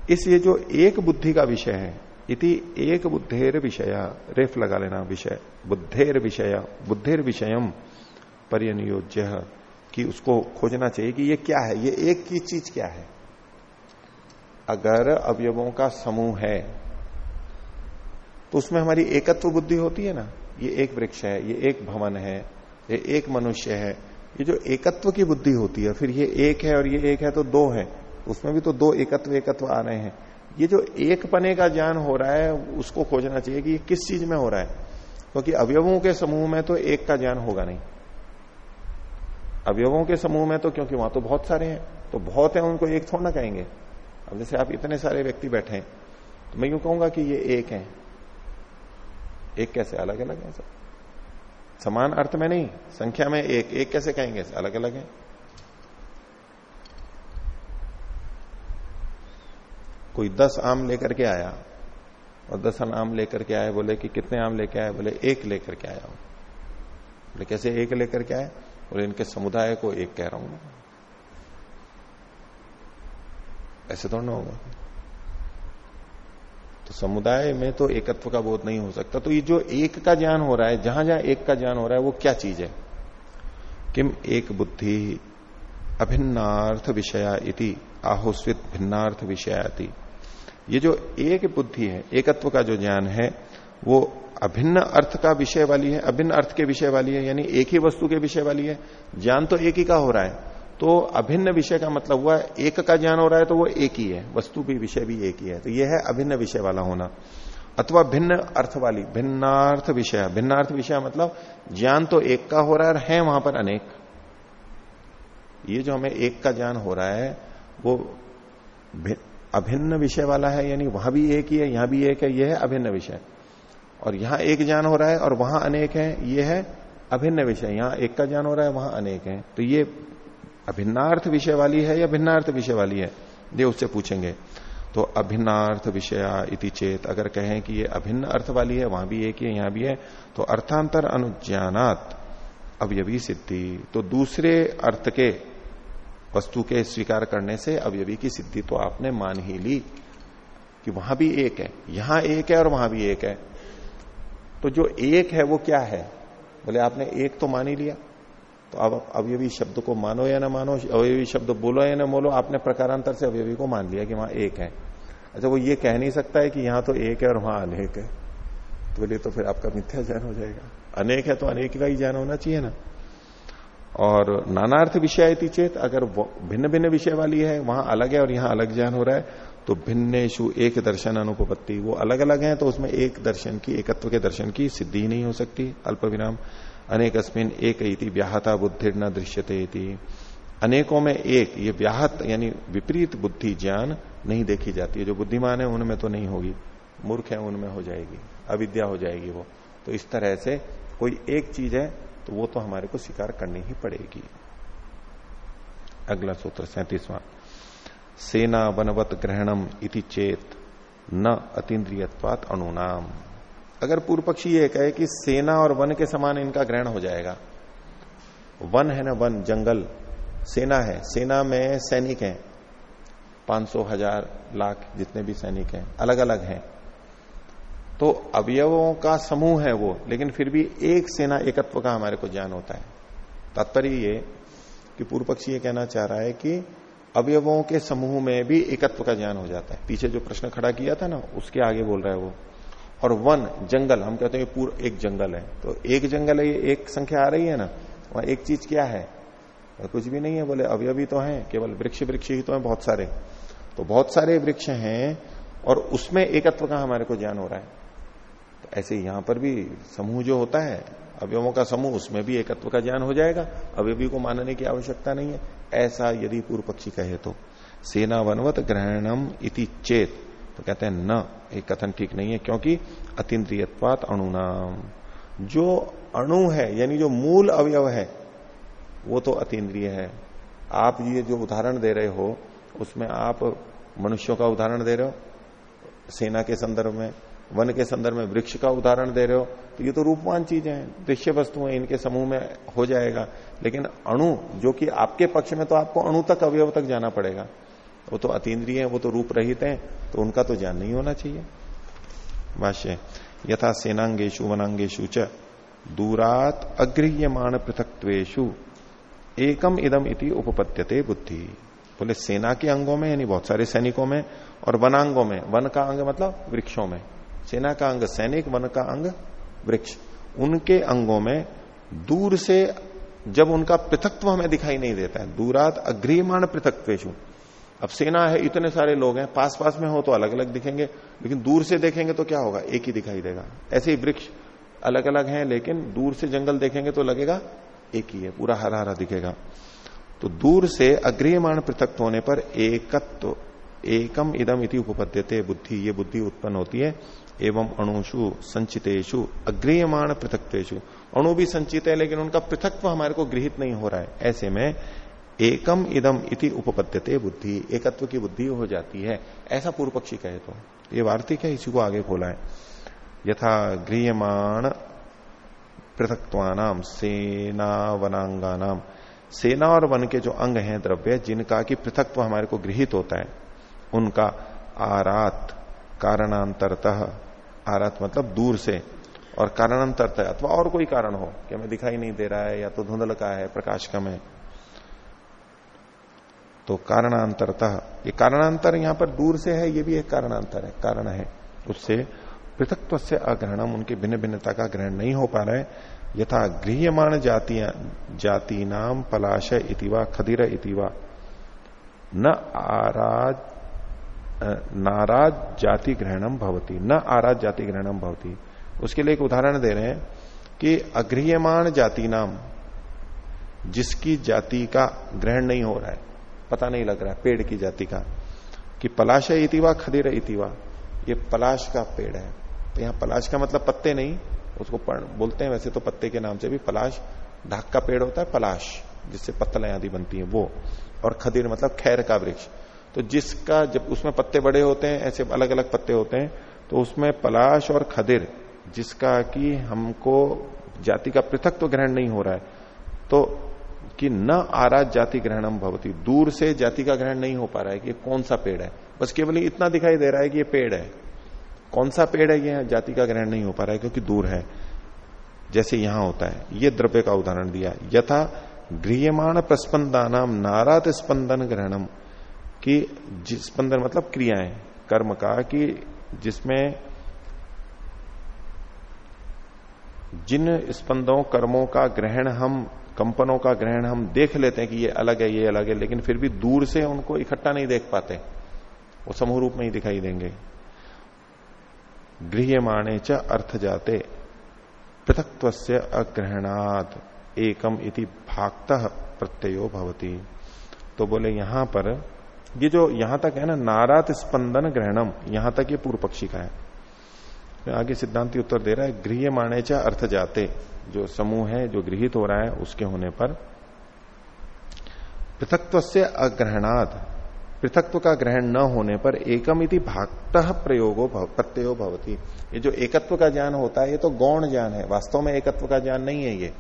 इस ये जो एक बुद्धि का विषय है, इति एक बुद्धेर विषय, रेफ लगा लेना विषय, बुद्धेर विषय, बुद्धेर विषयम परिनियोज्य कि उसको खोजना चाहिए कि ये क्या है, ये एक की चीज़ क्या है। अगर अवयवों का समूह है तो उसमें हमारी एकत्व बुद्धि होती है ना, ये एक वृक्ष है, ये एक भवन है, ये एक मनुष्य है ये जो एकत्व की बुद्धि होती है, फिर ये एक है और ये एक है तो दो है। उसमें भी तो दो एकत्व एकत्व आ रहे हैं। ये जो एक पने का ज्ञान हो रहा है, उसको खोजना चाहिए कि ये किस चीज़ में हो रहा है। क्योंकि तो अवयवों के समूह में तो एक का ज्ञान होगा नहीं। अवयवों के समूह में तो क्योंकि वहाँ तो बहुत सारे हैं तो बहुत है, उनको एक थोड़ा ना कहेंगे। अब जैसे आप इतने सारे व्यक्ति बैठे हैं तो मैं यूँ कहूँगा कि ये एक है। एक कैसे? अलग अलग है सब। समान अर्थ में नहीं, संख्या में एक एक कैसे कहेंगे? अलग अलग है। कोई दस आम लेकर के आया और दस आम लेकर के आए बोले कि कितने आम लेके आए बोले, एक लेकर के आया हूँ। बोले, कैसे एक लेकर के आए? बोले, इनके समुदाय को एक कह रहा हूँ। ऐसे थोड़ा ना होगा। तो समुदाय में तो एकत्व का बोध नहीं हो सकता। तो ये जो एक का ज्ञान हो रहा है, जहाँ जहाँ एक का ज्ञान हो रहा है, वो क्या चीज़ है? किम एक बुद्धि अभिन्नार्थ विषया इति, आहोस्वित भिन्नार्थ विषयाति। ये जो एक बुद्धि है, एकत्व का जो ज्ञान है, वो अभिन्न अर्थ का विषय वाली है, अभिन्न अर्थ के विषय वाली है, यानी एक ही वस्तु के विषय वाली है। ज्ञान तो एक ही का हो रहा है। तो अभिन्न विषय का मतलब हुआ, एक का ज्ञान हो रहा है तो वो एक ही है, वस्तु भी, विषय भी एक ही है। तो ये है अभिन्न विषय वाला होना। अथवा भिन्न अर्थ वाली, भिन्नार्थ विषय। भिन्नार्थ विषय मतलब ज्ञान तो एक का हो रहा है है वहाँ पर अनेक। ये जो हमें एक का ज्ञान हो रहा है, वो अभिन्न विषय वाला है, यानी वहाँ भी एक ही है, यहाँ भी एक है यह है अभिन्न विषय। और यहाँ एक ज्ञान हो रहा है और वहाँ अनेक है, ये है अभिन्न विषय। यहाँ एक का ज्ञान हो रहा है, वहाँ अनेक है। तो ये अभिन्नार्थ विषय वाली है या भिन्नार्थ विषय वाली है? ये उससे पूछेंगे। तो अभिन्नार्थ विषय इति चेत। अगर कहें कि ये अभिन्न अर्थ वाली है, वहाँ भी एक ही यहाँ भी है तो अर्थांतर अनुज्ञानात। अवयवी सिद्धि। तो दूसरे अर्थ के वस्तु के स्वीकार करने से अवयवी की सिद्धि तो आपने मान ही ली कि वहाँ भी एक है। यहाँ एक है और वहाँ भी एक है। तो जो एक है वो क्या है? बोले, आपने एक तो मान ही लिया। तो अब अवयवी शब्द को मानो या ना मानो, अवयवी शब्द बोलो या ना बोलो, आपने प्रकारांतर से अवयवी को मान लिया कि वहाँ एक है। अच्छा वो ये कह नहीं सकता है कि यहाँ तो एक है और वहाँ अनेक है। तो बोलिए तो फिर आपका मिथ्या ज्ञान हो जाएगा। अनेक है तो अनेक का ही ज्ञान होना चाहिए ना। और नानार्थ विषय चेत, अगर भिन्न भिन्न विषय वाली है, वहाँ अलग है और यहाँ अलग ज्ञान हो रहा है तो भिन्नेशु एक दर्शन अनुपत्ति वो अलग अलग है तो उसमें एक दर्शन की, एकत्व के दर्शन की सिद्धि ही नहीं हो सकती, अल्प विराम। अनेक अस्मिन एक व्याहता बुद्धि न दृश्यते अनेकों में एक, ये व्याहत यानी विपरीत बुद्धि ज्ञान नहीं देखी जाती है। जो बुद्धिमान है, उनमें तो नहीं होगी। मूर्ख है, उनमें हो जाएगी। अविद्या हो जाएगी वो। तो इस तरह से कोई एक चीज़ है तो वो तो हमारे को स्वीकार करनी ही पड़ेगी। अगला सूत्र, सैतीसवां। सेना वनवत ग्रहणम इति चेत न अतीन्द्रियवात अनुनाम अगर पूर्व पक्षी ये कहे कि सेना और वन के समान इनका ग्रहण हो जाएगा। वन है ना वन, जंगल। सेना है। सेना में सैनिक हैं। पाँच सौ हज़ार लाख जितने भी सैनिक हैं अलग अलग हैं। तो अवयवों का समूह है वो, लेकिन फिर भी एक सेना एकत्व का हमारे को ज्ञान होता है। तात्पर्य ये कि पूर्व पक्षी ये कहना चाह रहा है कि अवयवों के समूह में भी एकत्व का ज्ञान हो जाता है। पीछे जो प्रश्न खड़ा किया था ना, उसके आगे बोल रहा है वो। और वन जंगल, हम कहते हैं पूरा एक जंगल है। तो एक जंगल है, ये एक संख्या आ रही है ना? वहाँ एक चीज़ क्या है? कुछ भी नहीं है, बोले अवयवी तो है, केवल वृक्ष वृक्ष ही तो है, बहुत सारे। तो बहुत सारे वृक्ष हैं, और उसमें एकत्व का हमारे को ज्ञान हो रहा है? तो ऐसे यहाँ पर भी समूह जो होता है, अवयवों का समूह, उसमें भी एकत्व का ज्ञान हो जाएगा। अवयवी को मानने की आवश्यकता नहीं है। ऐसा यदि पूर्व पक्षी कहे तो सेना वनवत ग्रहणम इति चेत। तो कहते हैं न एक कथन ठीक नहीं है, क्योंकि अतीन्द्रियवात अणुनाम। जो अणु है, यानी जो मूल अवयव है, वो तो अतीन्द्रिय है। आप ये जो उदाहरण दे रहे हो, उसमें आप मनुष्यों का उदाहरण दे रहे हो, सेना के संदर्भ में, वन के संदर्भ में, वृक्ष का उदाहरण दे रहे हो तो ये तो रूपवान चीज़ें हैं, दृश्य वस्तुएँ इनके समूह में हो जाएगा। लेकिन अणु, जो कि आपके पक्ष में तो आपको अणु तक, अवयव तक जाना पड़ेगा। वो तो अतीन्द्रिय है, वो तो रूप रहित है तो उनका तो ज्ञान नहीं होना चाहिए। भाष्य यथा सेनांगेशु वनांगेशु च, दूरात अगृह्यमाण पृथक्वेशु एकम इदम इति उपपद्यते बुद्धि। बोले, सेना के अंगों में, यानी बहुत सारे सैनिकों में, और वनांगों में, वन का अंग मतलब वृक्षों में। सेना का अंग सैनिक, वन का अंग वृक्ष। उनके अंगों में, दूर से जब उनका पृथकत्व हमें दिखाई नहीं देता है, दूरात अग्रियमाण पृथकत्वेशु अब सेना है इतने सारे लोग हैं पास पास में हो तो अलग अलग दिखेंगे लेकिन दूर से देखेंगे तो क्या होगा? एक ही दिखाई देगा। ऐसे ही वृक्ष अलग अलग हैं लेकिन दूर से जंगल देखेंगे तो लगेगा एक ही है पूरा हरा हरा दिखेगा। तो दूर से अग्रियमाण पृथक होने पर एकत्व तो, एकम इदम इति उपपद्यते बुद्धि ये बुद्धि उत्पन्न होती है। एवं अणुषु संचितेशु अग्रियमाण पृथकतेशु अणु भी संचित है लेकिन उनका पृथकत्व हमारे को गृहित नहीं हो रहा है। ऐसे में एकम इदम इति उपपद्यते बुद्धि, एकत्व की बुद्धि हो जाती है। ऐसा पूर्व पक्षी कहे तो। ये वार्तिक है, इसी को आगे खोला है। यथा गृहमाण पृथकत्वानाम सेना वनांगानाम सेना और वन के जो अंग हैं द्रव्य, जिनका कि पृथकत्व हमारे को गृहित होता है, उनका आरात, कारणांतरत, आरात मतलब दूर से, और कारणांतरत, अथवा और कोई कारण हो, कि हमें दिखाई नहीं दे रहा है, या तो धुंधल का है, प्रकाश कम है तो कारणांतरतः, ये कारणांतर यहाँ पर दूर से है, ये भी एक कारणांतर है, कारण है। उससे पृथकत्व से अग्रहणम, उनकी भिन्न भिन्नता का ग्रहण नहीं हो पा रहा यथा गृहमाण जातियाँ जाति नाम पलाश इतिवा खदिर इतिवा न आराज नाराज़ जाति ग्रहणम भवती, न आराज जाति ग्रहणम भवती। उसके लिए एक उदाहरण दे रहे हैं कि अगृहमाण जाति नाम जिसकी जाति का ग्रहण नहीं हो रहा है पता नहीं लग रहा है, पेड़ की जाति का, कि पलाश इतिवा, खदिर इतिवा। ये पलाश का पेड़ है। तो यहाँ पलाश का मतलब पत्ते नहीं, उसको बोलते हैं वैसे तो पत्ते के नाम से भी पलाश। ढाक का पेड़ होता है पलाश, जिससे पत्तलें आदि बनती है, वो। और खदीर मतलब खैर का वृक्ष। तो जिसका, जब उसमें पत्ते बड़े होते हैं, ऐसे अलग अलग पत्ते होते हैं तो उसमें पलाश और खदिर, जिसका कि हमको जाति का पृथक तो ग्रहण नहीं हो रहा है। तो कि न आराज जाति ग्रहणम भवती। दूर से जाति का ग्रहण नहीं हो पा रहा है कि कौन सा पेड़ है। बस केवल इतना दिखाई दे रहा है कि ये पेड़ है। कौन सा पेड़ है ये जाति का ग्रहण नहीं हो पा रहा है क्योंकि दूर है। जैसे यहाँ होता है। ये द्रव्य का उदाहरण दिया। यथा गृहमाण प्रस्पंदानाम नारात स्पंदन ग्रहणम। की स्पंदन मतलब क्रियाएँ, कर्म का, कि जिसमें जिन स्पंदों, कर्मों का ग्रहण हम कंपनों का ग्रहण हम देख लेते हैं कि ये अलग है, ये अलग है, लेकिन फिर भी दूर से उनको इकट्ठा नहीं देख पाते। वो समूह रूप में ही दिखाई देंगे। गृहमाणे च अर्थ जाते पृथक्व से अग्रहणाद एकम इति भागत प्रत्ययो भवती। तो बोले, यहाँ पर, ये जो यहाँ तक है ना, नारात स्पंदन ग्रहणम, यहाँ तक ये पूर्व पक्षी का है। आगे सिद्धांति उत्तर दे रहा है गृह माने चा अर्थ जाते जो समूह है, जो गृहित हो रहा है, उसके होने पर पृथकत्व से अग्रहणाद पृथकत्व का ग्रहण न होने पर एकम इति भागत प्रयोगो प्रत्ययो भवती। ये जो एकत्व का ज्ञान होता है, ये तो गौण ज्ञान है। वास्तव में एकत्व का ज्ञान नहीं है ये।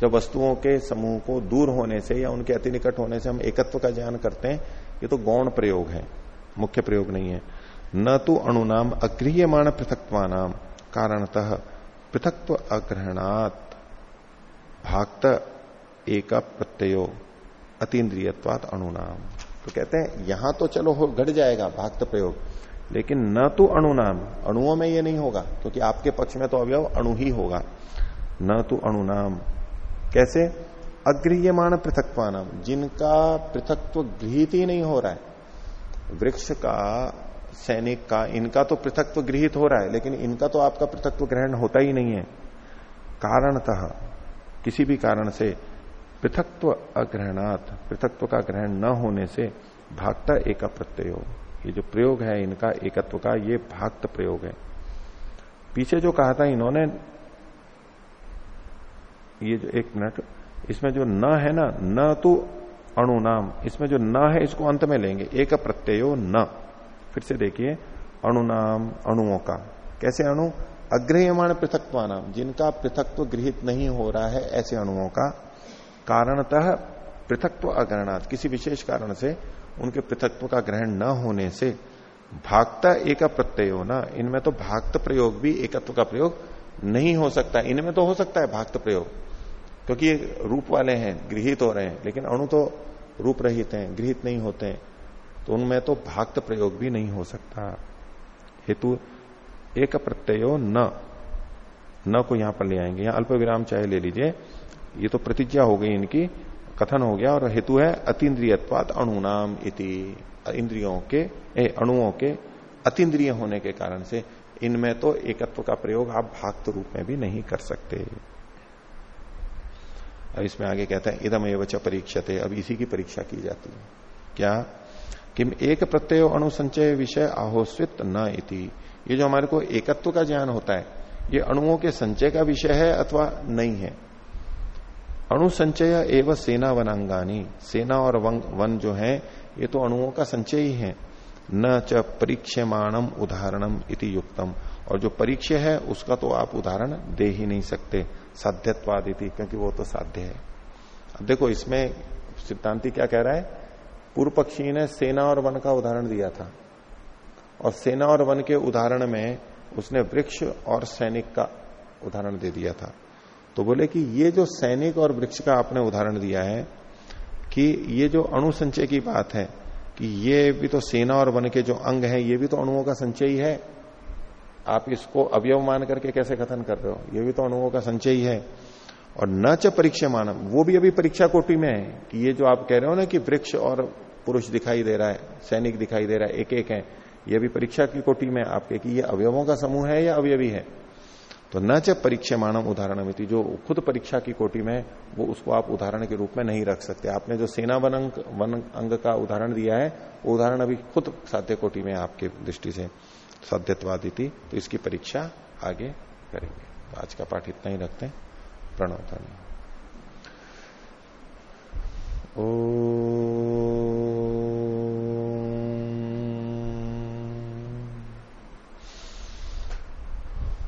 जब वस्तुओं के समूह को दूर होने से या उनके अति निकट होने से हम एकत्व का ज्ञान करते हैं, ये तो गौण प्रयोग है। मुख्य प्रयोग नहीं है। न तो अणुनाम अग्रीयमाण पृथकत्वानाम, कारणतः पृथकत्व अग्रहणात भागत एक प्रत्ययो अतीन्द्रियवाद अणुनाम। तो कहते हैं, यहाँ तो चलो हो, घट जाएगा भागत प्रयोग, लेकिन न तो अणुनाम, अणुओं में ये नहीं होगा, क्योंकि आपके पक्ष में तो अवयव अणु ही होगा। न तो अणु नाम कैसे? अगृह्यमाण पृथकवानाम जिनका पृथकत्व गृहित ही नहीं हो रहा है। वृक्ष का सैनिक का, इनका तो पृथकत्व गृहित हो रहा है, लेकिन इनका तो आपका पृथकत्व ग्रहण होता ही नहीं है। कारणतः, किसी भी कारण से पृथकत्व अग्रहणात, पृथकत्व का ग्रहण न होने से भागता एक प्रत्यय ये जो प्रयोग है इनका, एकत्व का, ये भागत प्रयोग है। पीछे जो कहा था इन्होंने, ये जो एक मिनट, इसमें जो न है ना, न तो अणुनाम इसमें जो न है इसको अंत में लेंगे एक प्रत्ययो न। फिर से देखिए, अणु नाम, अणुओं का। कैसे अणु? अग्रहमाण पृथकत्व नाम। जिनका पृथकत्व गृहित नहीं हो रहा है, ऐसे अणुओं का। कारणतः पृथकत्व अग्रहणात किसी विशेष कारण से उनके पृथकत्व का ग्रहण न होने से भागता एक प्रत्यय होना इनमें तो भागत प्रयोग भी एकत्व का प्रयोग नहीं हो सकता। इनमें तो हो सकता है भाक्त प्रयोग, क्योंकि ये रूप वाले हैं, गृहित हो रहे हैं। लेकिन अणु तो रूप रहित हैं, गृहित नहीं होते हैं। तो उनमें तो भाक्त प्रयोग भी नहीं हो सकता। हेतु एक प्रत्ययो न। न को यहाँ पर ले आएँगे। यहाँ अल्प विराम चाहे ले लीजिए। ये तो प्रतिज्ञा हो गई इनकी। कथन हो गया और हेतु है अतीन्द्रियवाद अणुनाम इति। इंद्रियों के ए, अणुओं के अतीन्द्रिय होने के कारण से इनमें तो एकत्व का प्रयोग आप भाक्त रूप में भी नहीं कर सकते। अब इसमें आगे कहते हैं इदम एवं परीक्षते। अब इसी की परीक्षा की जाती है। क्या? कि एक प्रत्यय अणुसंचय विषय आहोस्वित न इति। ये जो हमारे को एकत्व का ज्ञान होता है, ये अणुओं के संचय का विषय है अथवा नहीं है। अणुसंचय एवं सेना वनांगानी। सेना और वन जो है, ये तो अणुओं का संचय ही है। न च परीक्षमाणम उदाहरणम इति युक्तम। और जो परीक्षे है, उसका तो आप उदाहरण दे ही नहीं सकते। साध्यत्वाद इति क्योंकि वो तो साध्य है। अब देखो, इसमें सिद्धांति क्या कह रहा है? पूर्व पक्षी ने सेना और वन का उदाहरण दिया था। और सेना और वन के उदाहरण में उसने वृक्ष और सैनिक का उदाहरण दे दिया था। तो बोले कि ये जो सैनिक और वृक्ष का आपने उदाहरण दिया है, कि ये जो अणु संचय की बात है, कि ये भी तो सेना और वन के जो अंग है, ये भी तो अणुओं का संचय ही है। आप इसको अवयव मान करके कैसे कथन कर रहे हो? ये भी तो अणुओं का संचय ही है। और न च परीक्षा मानव वो भी अभी परीक्षा कोटि में है, कि ये जो आप कह रहे हो ना कि वृक्ष और पुरुष दिखाई दे रहा है, सैनिक दिखाई दे रहा है एक एक है। यह भी परीक्षा की कोटि में आपके कि ये अवयवों का समूह है या अवयवी है? तो न च परीक्षा मानव उदाहरण जो खुद परीक्षा की कोटि में, वो उसको आप उदाहरण के रूप में नहीं रख सकते। आपने जो सेना वन अंग वन अंग का उदाहरण दिया है, वो उदाहरण अभी खुद साध्य कोटि में आपके दृष्टि से साध्यवादी थी तो इसकी परीक्षा आगे करेंगे। तो आज का पाठ इतना ही रखते हैं। प्रणव धन्यवाद ओ